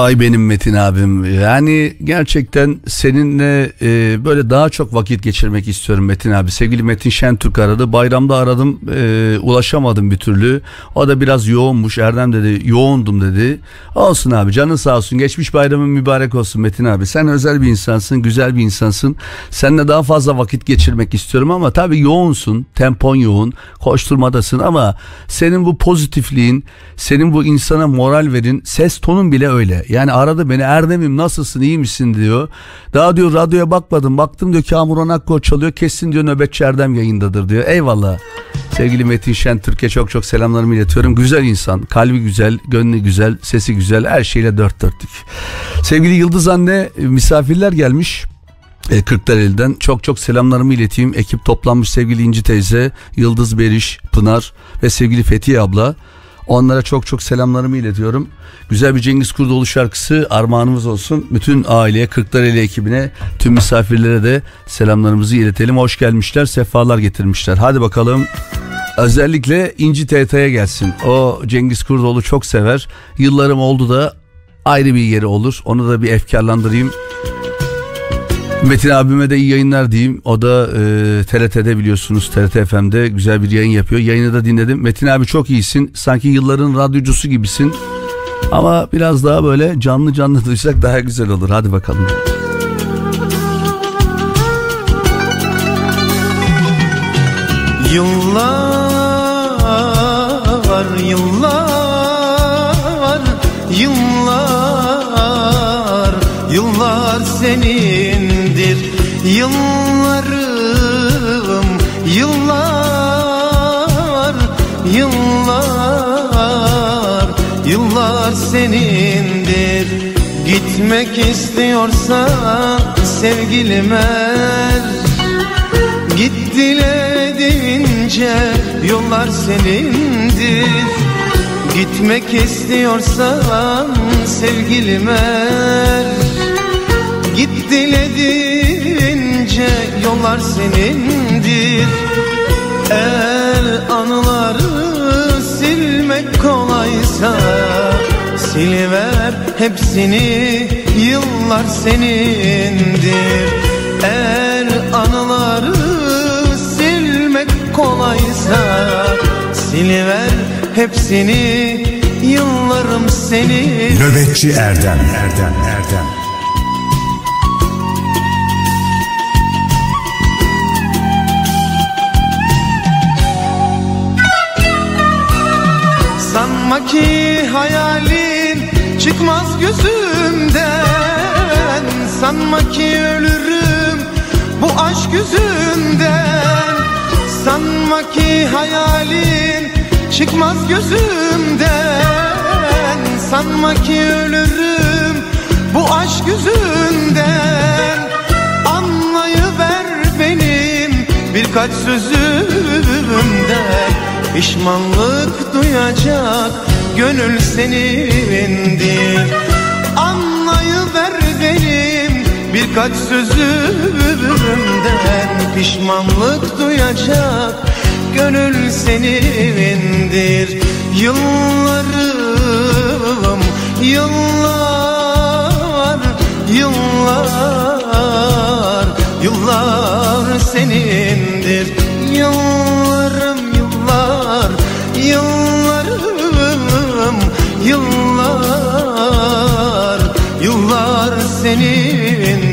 Vay benim Metin abim. Yani gerçekten seninle e, böyle daha çok vakit geçirmek istiyorum Metin abi. Sevgili Metin Şentürk aradı. Bayramda aradım. e, ulaşamadım bir türlü. O da biraz yoğunmuş. Erdem dedi yoğundum dedi. Olsun abi canın sağ olsun. Geçmiş bayramın mübarek olsun Metin abi. Sen özel bir insansın. Güzel bir insansın. Seninle daha fazla vakit geçirmek istiyorum ama tabii yoğunsun. Tempon yoğun. Koşturmadasın ama senin bu pozitifliğin, senin bu insana moral verin. Ses tonun bile öyle. Yani aradı beni Erdem'im nasılsın iyi misin diyor. Daha diyor radyoya bakmadım. Baktım diyor Kamuran Akkor çalıyor. Kesin diyor nöbetçi Erdem yayındadır diyor. Eyvallah. Sevgili Metin Şen Türkiye çok çok selamlarımı iletiyorum. Güzel insan. Kalbi güzel, gönlü güzel, sesi güzel. Her şeyle dört dörtlük. Sevgili Yıldız anne misafirler gelmiş. E, Kırklareli'den çok çok selamlarımı ileteyim. Ekip toplanmış sevgili İnci teyze, Yıldız Beriş, Pınar ve sevgili Fethiye abla. Onlara çok çok selamlarımı iletiyorum. Güzel bir Cengiz Kurdoğlu şarkısı armağanımız olsun. Bütün aileye, Kırklareli ekibine, tüm misafirlere de selamlarımızı iletelim. Hoş gelmişler, sefalar getirmişler. Hadi bakalım. Özellikle İnci TT'ye gelsin. O Cengiz Kurdoğlu çok sever. Yıllarım oldu da ayrı bir yeri olur. Onu da bir efkarlandırayım. Metin abime de iyi yayınlar diyeyim. O da e, TRT'de biliyorsunuz TRT FM'de güzel bir yayın yapıyor. Yayını da dinledim. Metin abi çok iyisin. Sanki yılların radyocusu gibisin. Ama biraz daha böyle canlı canlı duysak daha güzel olur. Hadi bakalım. Yıllar, yıllar, senindir. Yıllarım, yıllar, yıllar, yıllar senindir. Gitmek istiyorsan sevgilim er Git dilediğince yollar senindir Gitmek istiyorsan sevgilim er Git dilediğince yollar senindir. Eğer anıları silmek kolaysa Siliver hepsini yıllar senindir. Eğer anıları silmek kolaysa Siliver hepsini yıllarım senin Nöbetçi Erdem. Erdem Erdem ki hayalin çıkmaz gözümden. Sanma ki ölürüm bu aşk yüzünden. Sanma ki hayalin çıkmaz gözümden. Sanma ki ölürüm bu aşk yüzünden. Anlayıver benim birkaç sözümden. Pişmanlık duyacak gönül senindir Anlayıver benim birkaç sözümden Pişmanlık duyacak gönül senindir. Yıllarım yıllar yıllar yıllar senindir. Yıllarım yıllar yıllarım yıllar yıllar senindir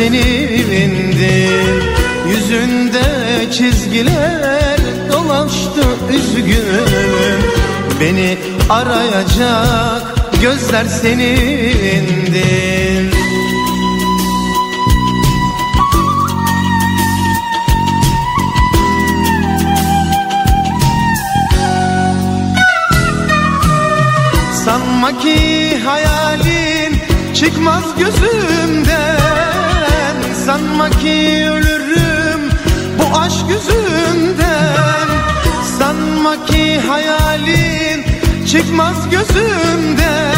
senindir Yüzünde çizgiler dolaştı üzgün Beni arayacak gözler senindir Sanma ki hayalin çıkmaz gözümden çıkmaz gözümden.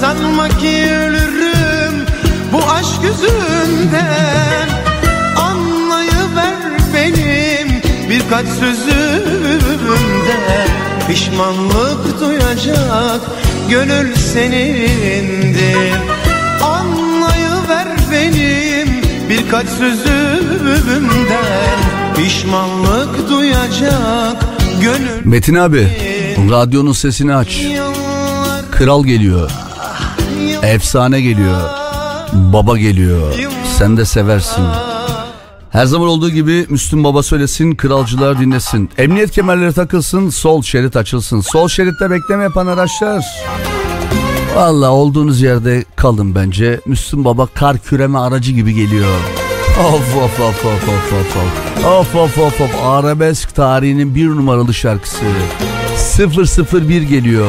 Sanma ki ölürüm bu aşk yüzünden. Anlayıver benim birkaç sözümden. Pişmanlık duyacak gönül senindir. Anlayıver benim birkaç sözümden. Pişmanlık duyacak gönül Metin abi radyonun sesini aç. Kral geliyor. Efsane geliyor. Baba geliyor. Sen de seversin. Her zaman olduğu gibi Müslüm Baba söylesin, kralcılar dinlesin. Emniyet kemerleri takılsın, sol şerit açılsın. Sol şeritte bekleme yapan araçlar. Valla olduğunuz yerde kalın bence. Müslüm Baba kar küreme aracı gibi geliyor. Of of of of of of of. Of of of of. Arabesk tarihinin bir numaralı şarkısı. 001 geliyor.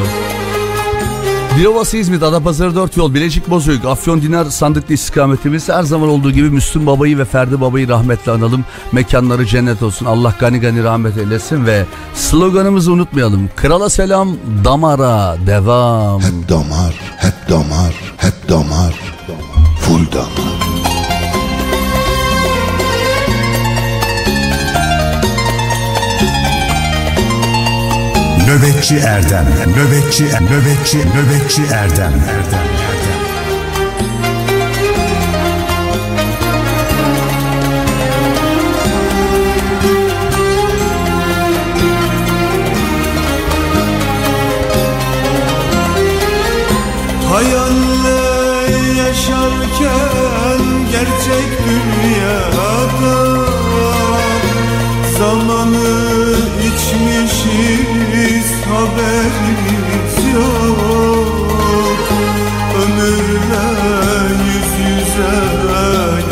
Dilovası İzmit, Adapazarı 4 yol, Bilecik Bozüyük, Afyon Dinar sandıklı istikametimiz her zaman olduğu gibi Müslüm Baba'yı ve Ferdi Baba'yı rahmetle analım. Mekanları cennet olsun. Allah gani gani rahmet eylesin ve sloganımızı unutmayalım. Krala selam, damara devam. Hep damar, hep damar, hep damar, full damar. Nöbetçi Erdem, nöbetçi, nöbetçi, nöbetçi Erdem, Erdem. Hayalle yaşarken gerçek haberimiz yok. Ömürle yüz yüze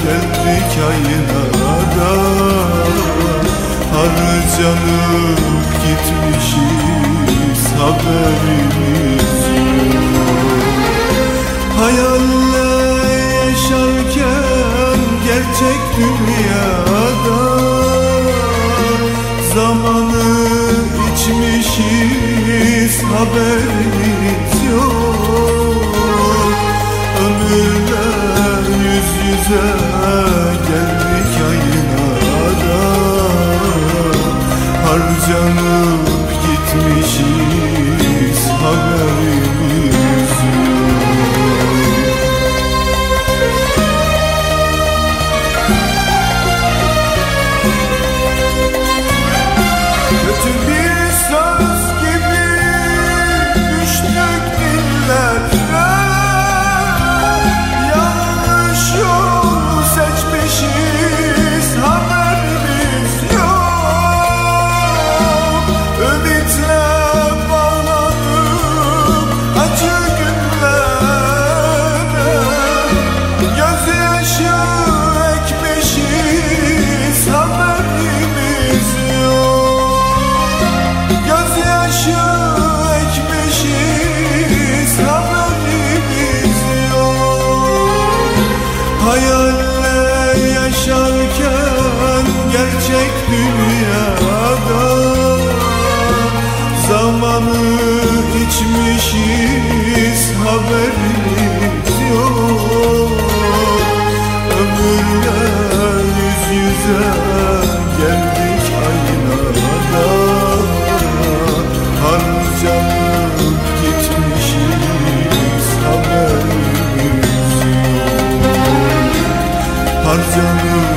geldik aynada Harcanıp gitmişiz haberimiz yok. Hayalle yaşarken gerçek dünyada haberimiz yok. Ömürle yüz yüze geldik aynada Harcanıp gitmişiz haberimiz Hayalle yaşarken gerçek dünyada Zamanı içmişiz haberimiz yok. Ömürle yüz yüze geldik aynada. Harcanıp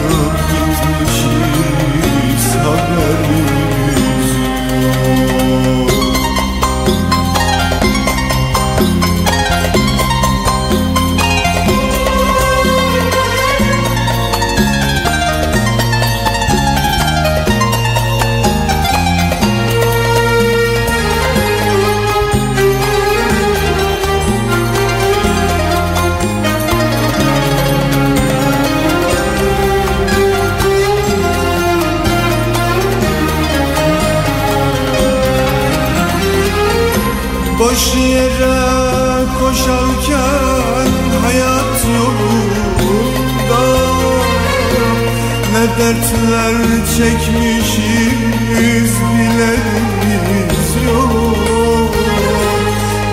dertler çekmişiz bilerimiz yok.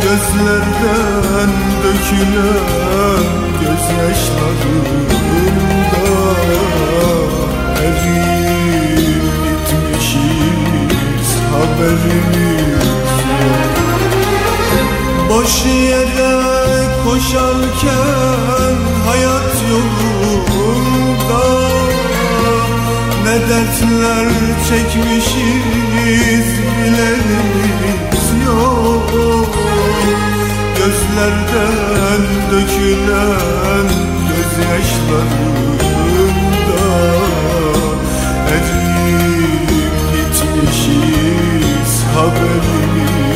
Gözlerden dökülen gözyaşlarında Eriyip gitmişiz haberimiz yok. Boş yere koşarken hayat yolunda dertler çekmişiz bilerimiz yok. Gözlerden dökülen gözyaşlarında Eriyip gitmişiz haberimiz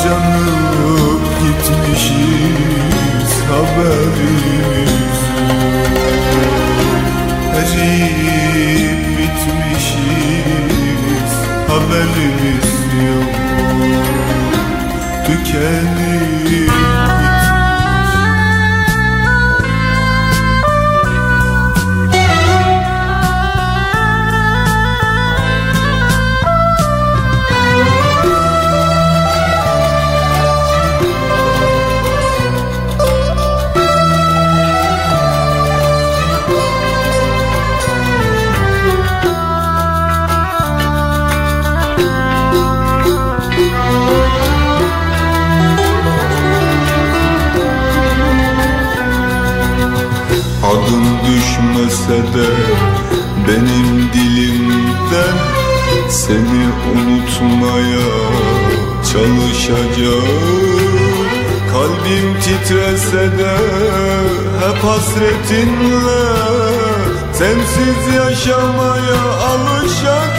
Harcanıp gitmişiz haberimiz. Eriyip bitmişiz haberimiz yok. Tükenip titrese de hep hasretinle Sensiz yaşamaya alışacağım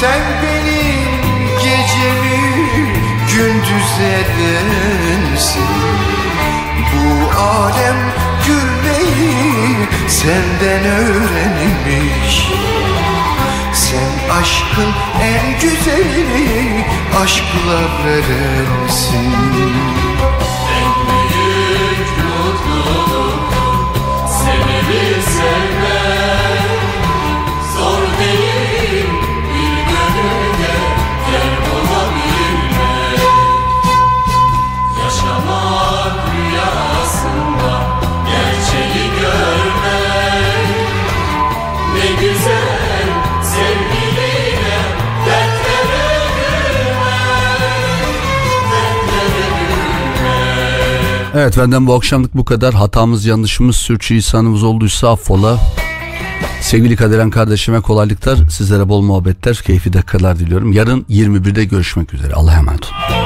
Sen benim gecemi gündüz edensin Bu alem gülmeyi senden öğrenmiş. Sen aşkın en güzelini aşkla verensin Büyük mutluluk Sebebi sevmek Evet benden bu akşamlık bu kadar. Hatamız, yanlışımız, sürçülisanımız olduysa affola. Sevgili Kaderen kardeşime kolaylıklar, sizlere bol muhabbetler, keyifli dakikalar diliyorum. Yarın 21'de görüşmek üzere. Allah'a emanet olun.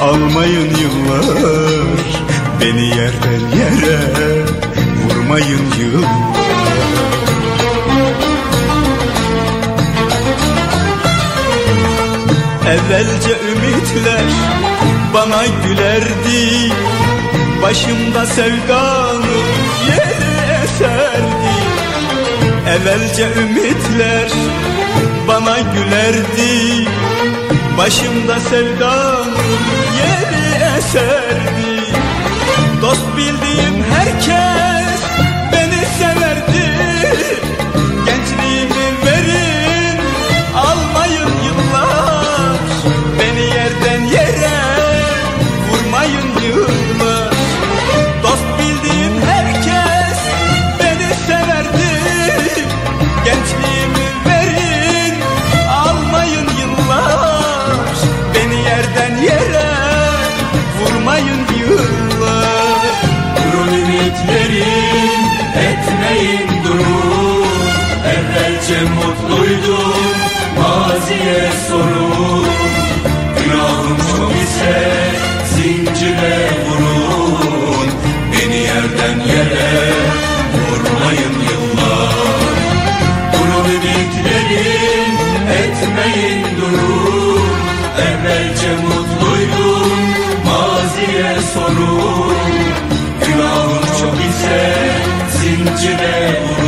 Almayın yıllar Beni yerden yere vurmayın yıllar. Evvelce ümitler bana gülerdi Başımda sevdanın yeri eserdi. Evvelce ümitler bana gülerdi Başımda sevdanın yeri eserdi Dost bildiğim herkes ümitlerin etmeyin durun. Evvelce mutluydum maziye sorun zincire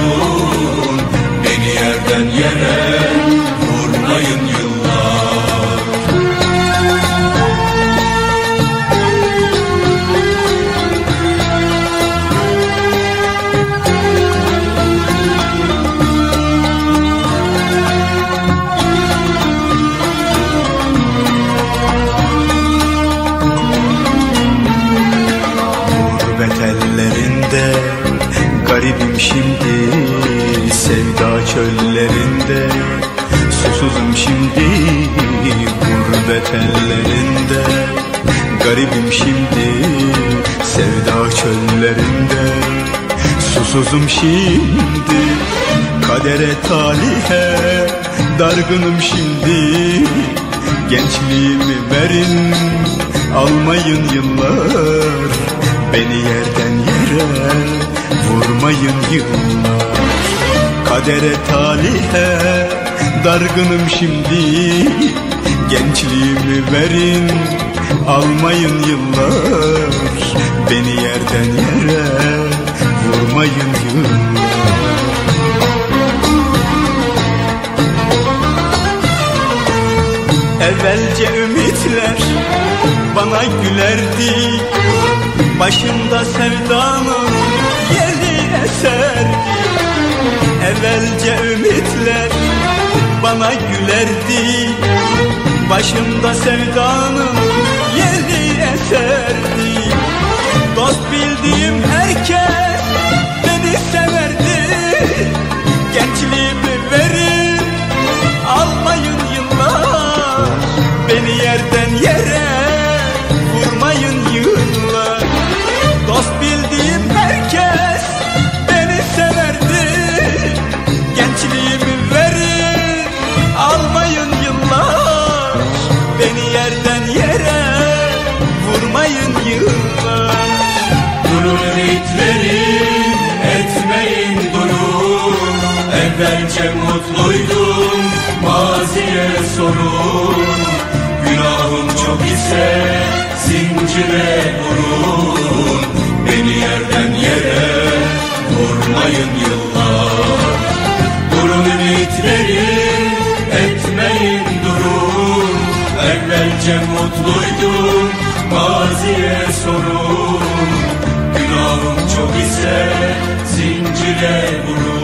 Sevda çöllerinde. Susuzum şimdi Gurbet ellerinde. Garibim şimdi Sevda çöllerinde. Susuzum şimdi Kadere talihe. Dargınım şimdi Gençliğimi verin. Almayın yıllar Beni yerden yere. Vurmayın yıllar Kadere talihe Dargınım şimdi. Gençliğimi verin Almayın yıllar. Beni yerden yere Vurmayın yıllar. Evvelce ümitler bana gülerdi. Başımda sevdanın yeli eserdi Evvelce ümitler bana gülerdi. Başımda sevdanın yeli eserdi. Dost bildiğim herkes beni severdi. Gençliğimi verin almayın yıllar. Beni yerden yere vurmayın yıllar. Dost bildiğim herkes Ümitlerim etmeyin durun Evvelce mutluydum maziye sorun Günahım çok ise zincire vurun. Beni yerden yere vurmayın yıllar. Durun ümitlerim etmeyin durun. Evvelce mutluydum maziye sorun ise zincire vurun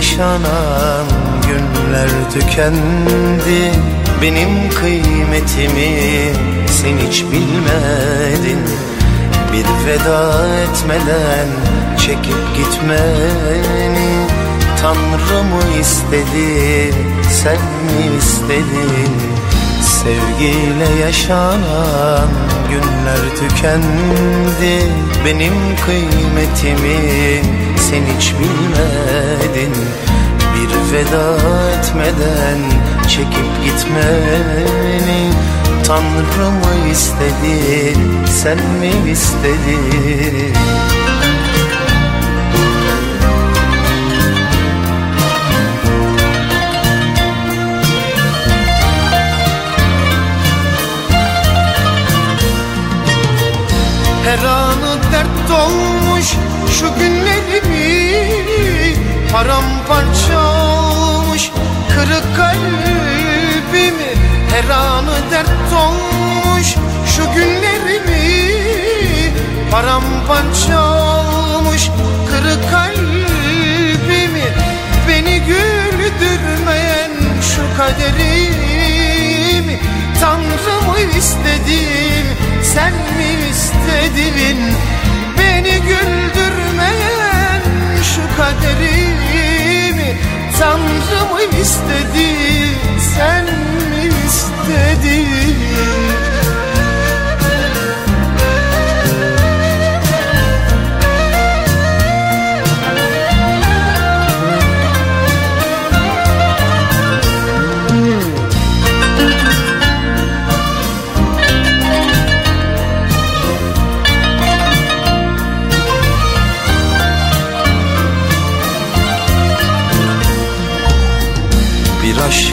yaşanan günler tükendi. Benim kıymetimi sen hiç bilmedin. Bir veda etmeden çekip gitmeni Tanrı mı istedi sen mi istedin? Sevgiyle yaşanan günler tükendi. Benim kıymetimi sen hiç bilmedin. Bir veda etmeden çekip gitmeni. Tanrı mı istedi sen mi istedin Her anı dert dolmuş şu günlerimi. Paramparça olmuş kırık kalbimi. Beni güldürmeyen şu kaderimi. Tanrı mı istedim sen mi istedin Beni güldürmeyen şu kaderimi. Tanrı mı istedi sen mi istedin Bir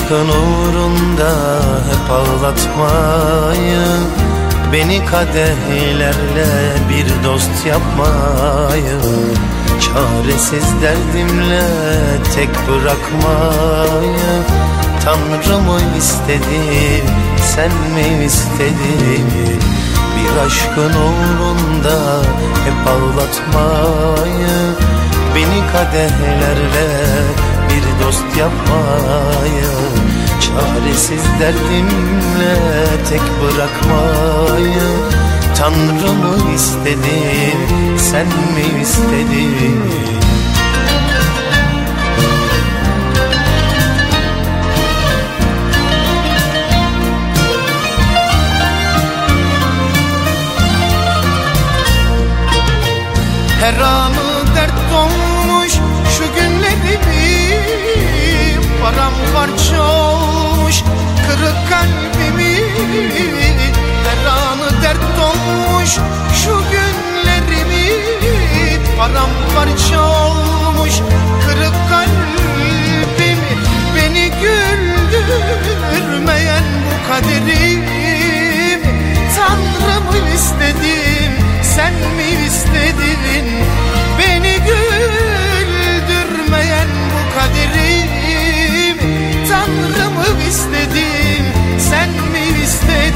aşkın uğrunda hep ağlatmayı Beni kadehlerle bir dost yapmayı Çaresiz derdimle tek bırakmayı Tanrı mı istedi, sen mi istedin Bir aşkın uğrunda hep ağlatmayı Beni kadehlerle bir dost yapmaya Çaresiz derdimle tek bırakmaya Tanrı mı istedi, sen mi istedin? Her an paramparça olmuş Kırık kalbimi Her anı dert olmuş. Şu günlerimi Paramparça olmuş Kırık kalbimi Beni güldürmeyen bu kaderim. Tanrım istedim Sen mi istedin?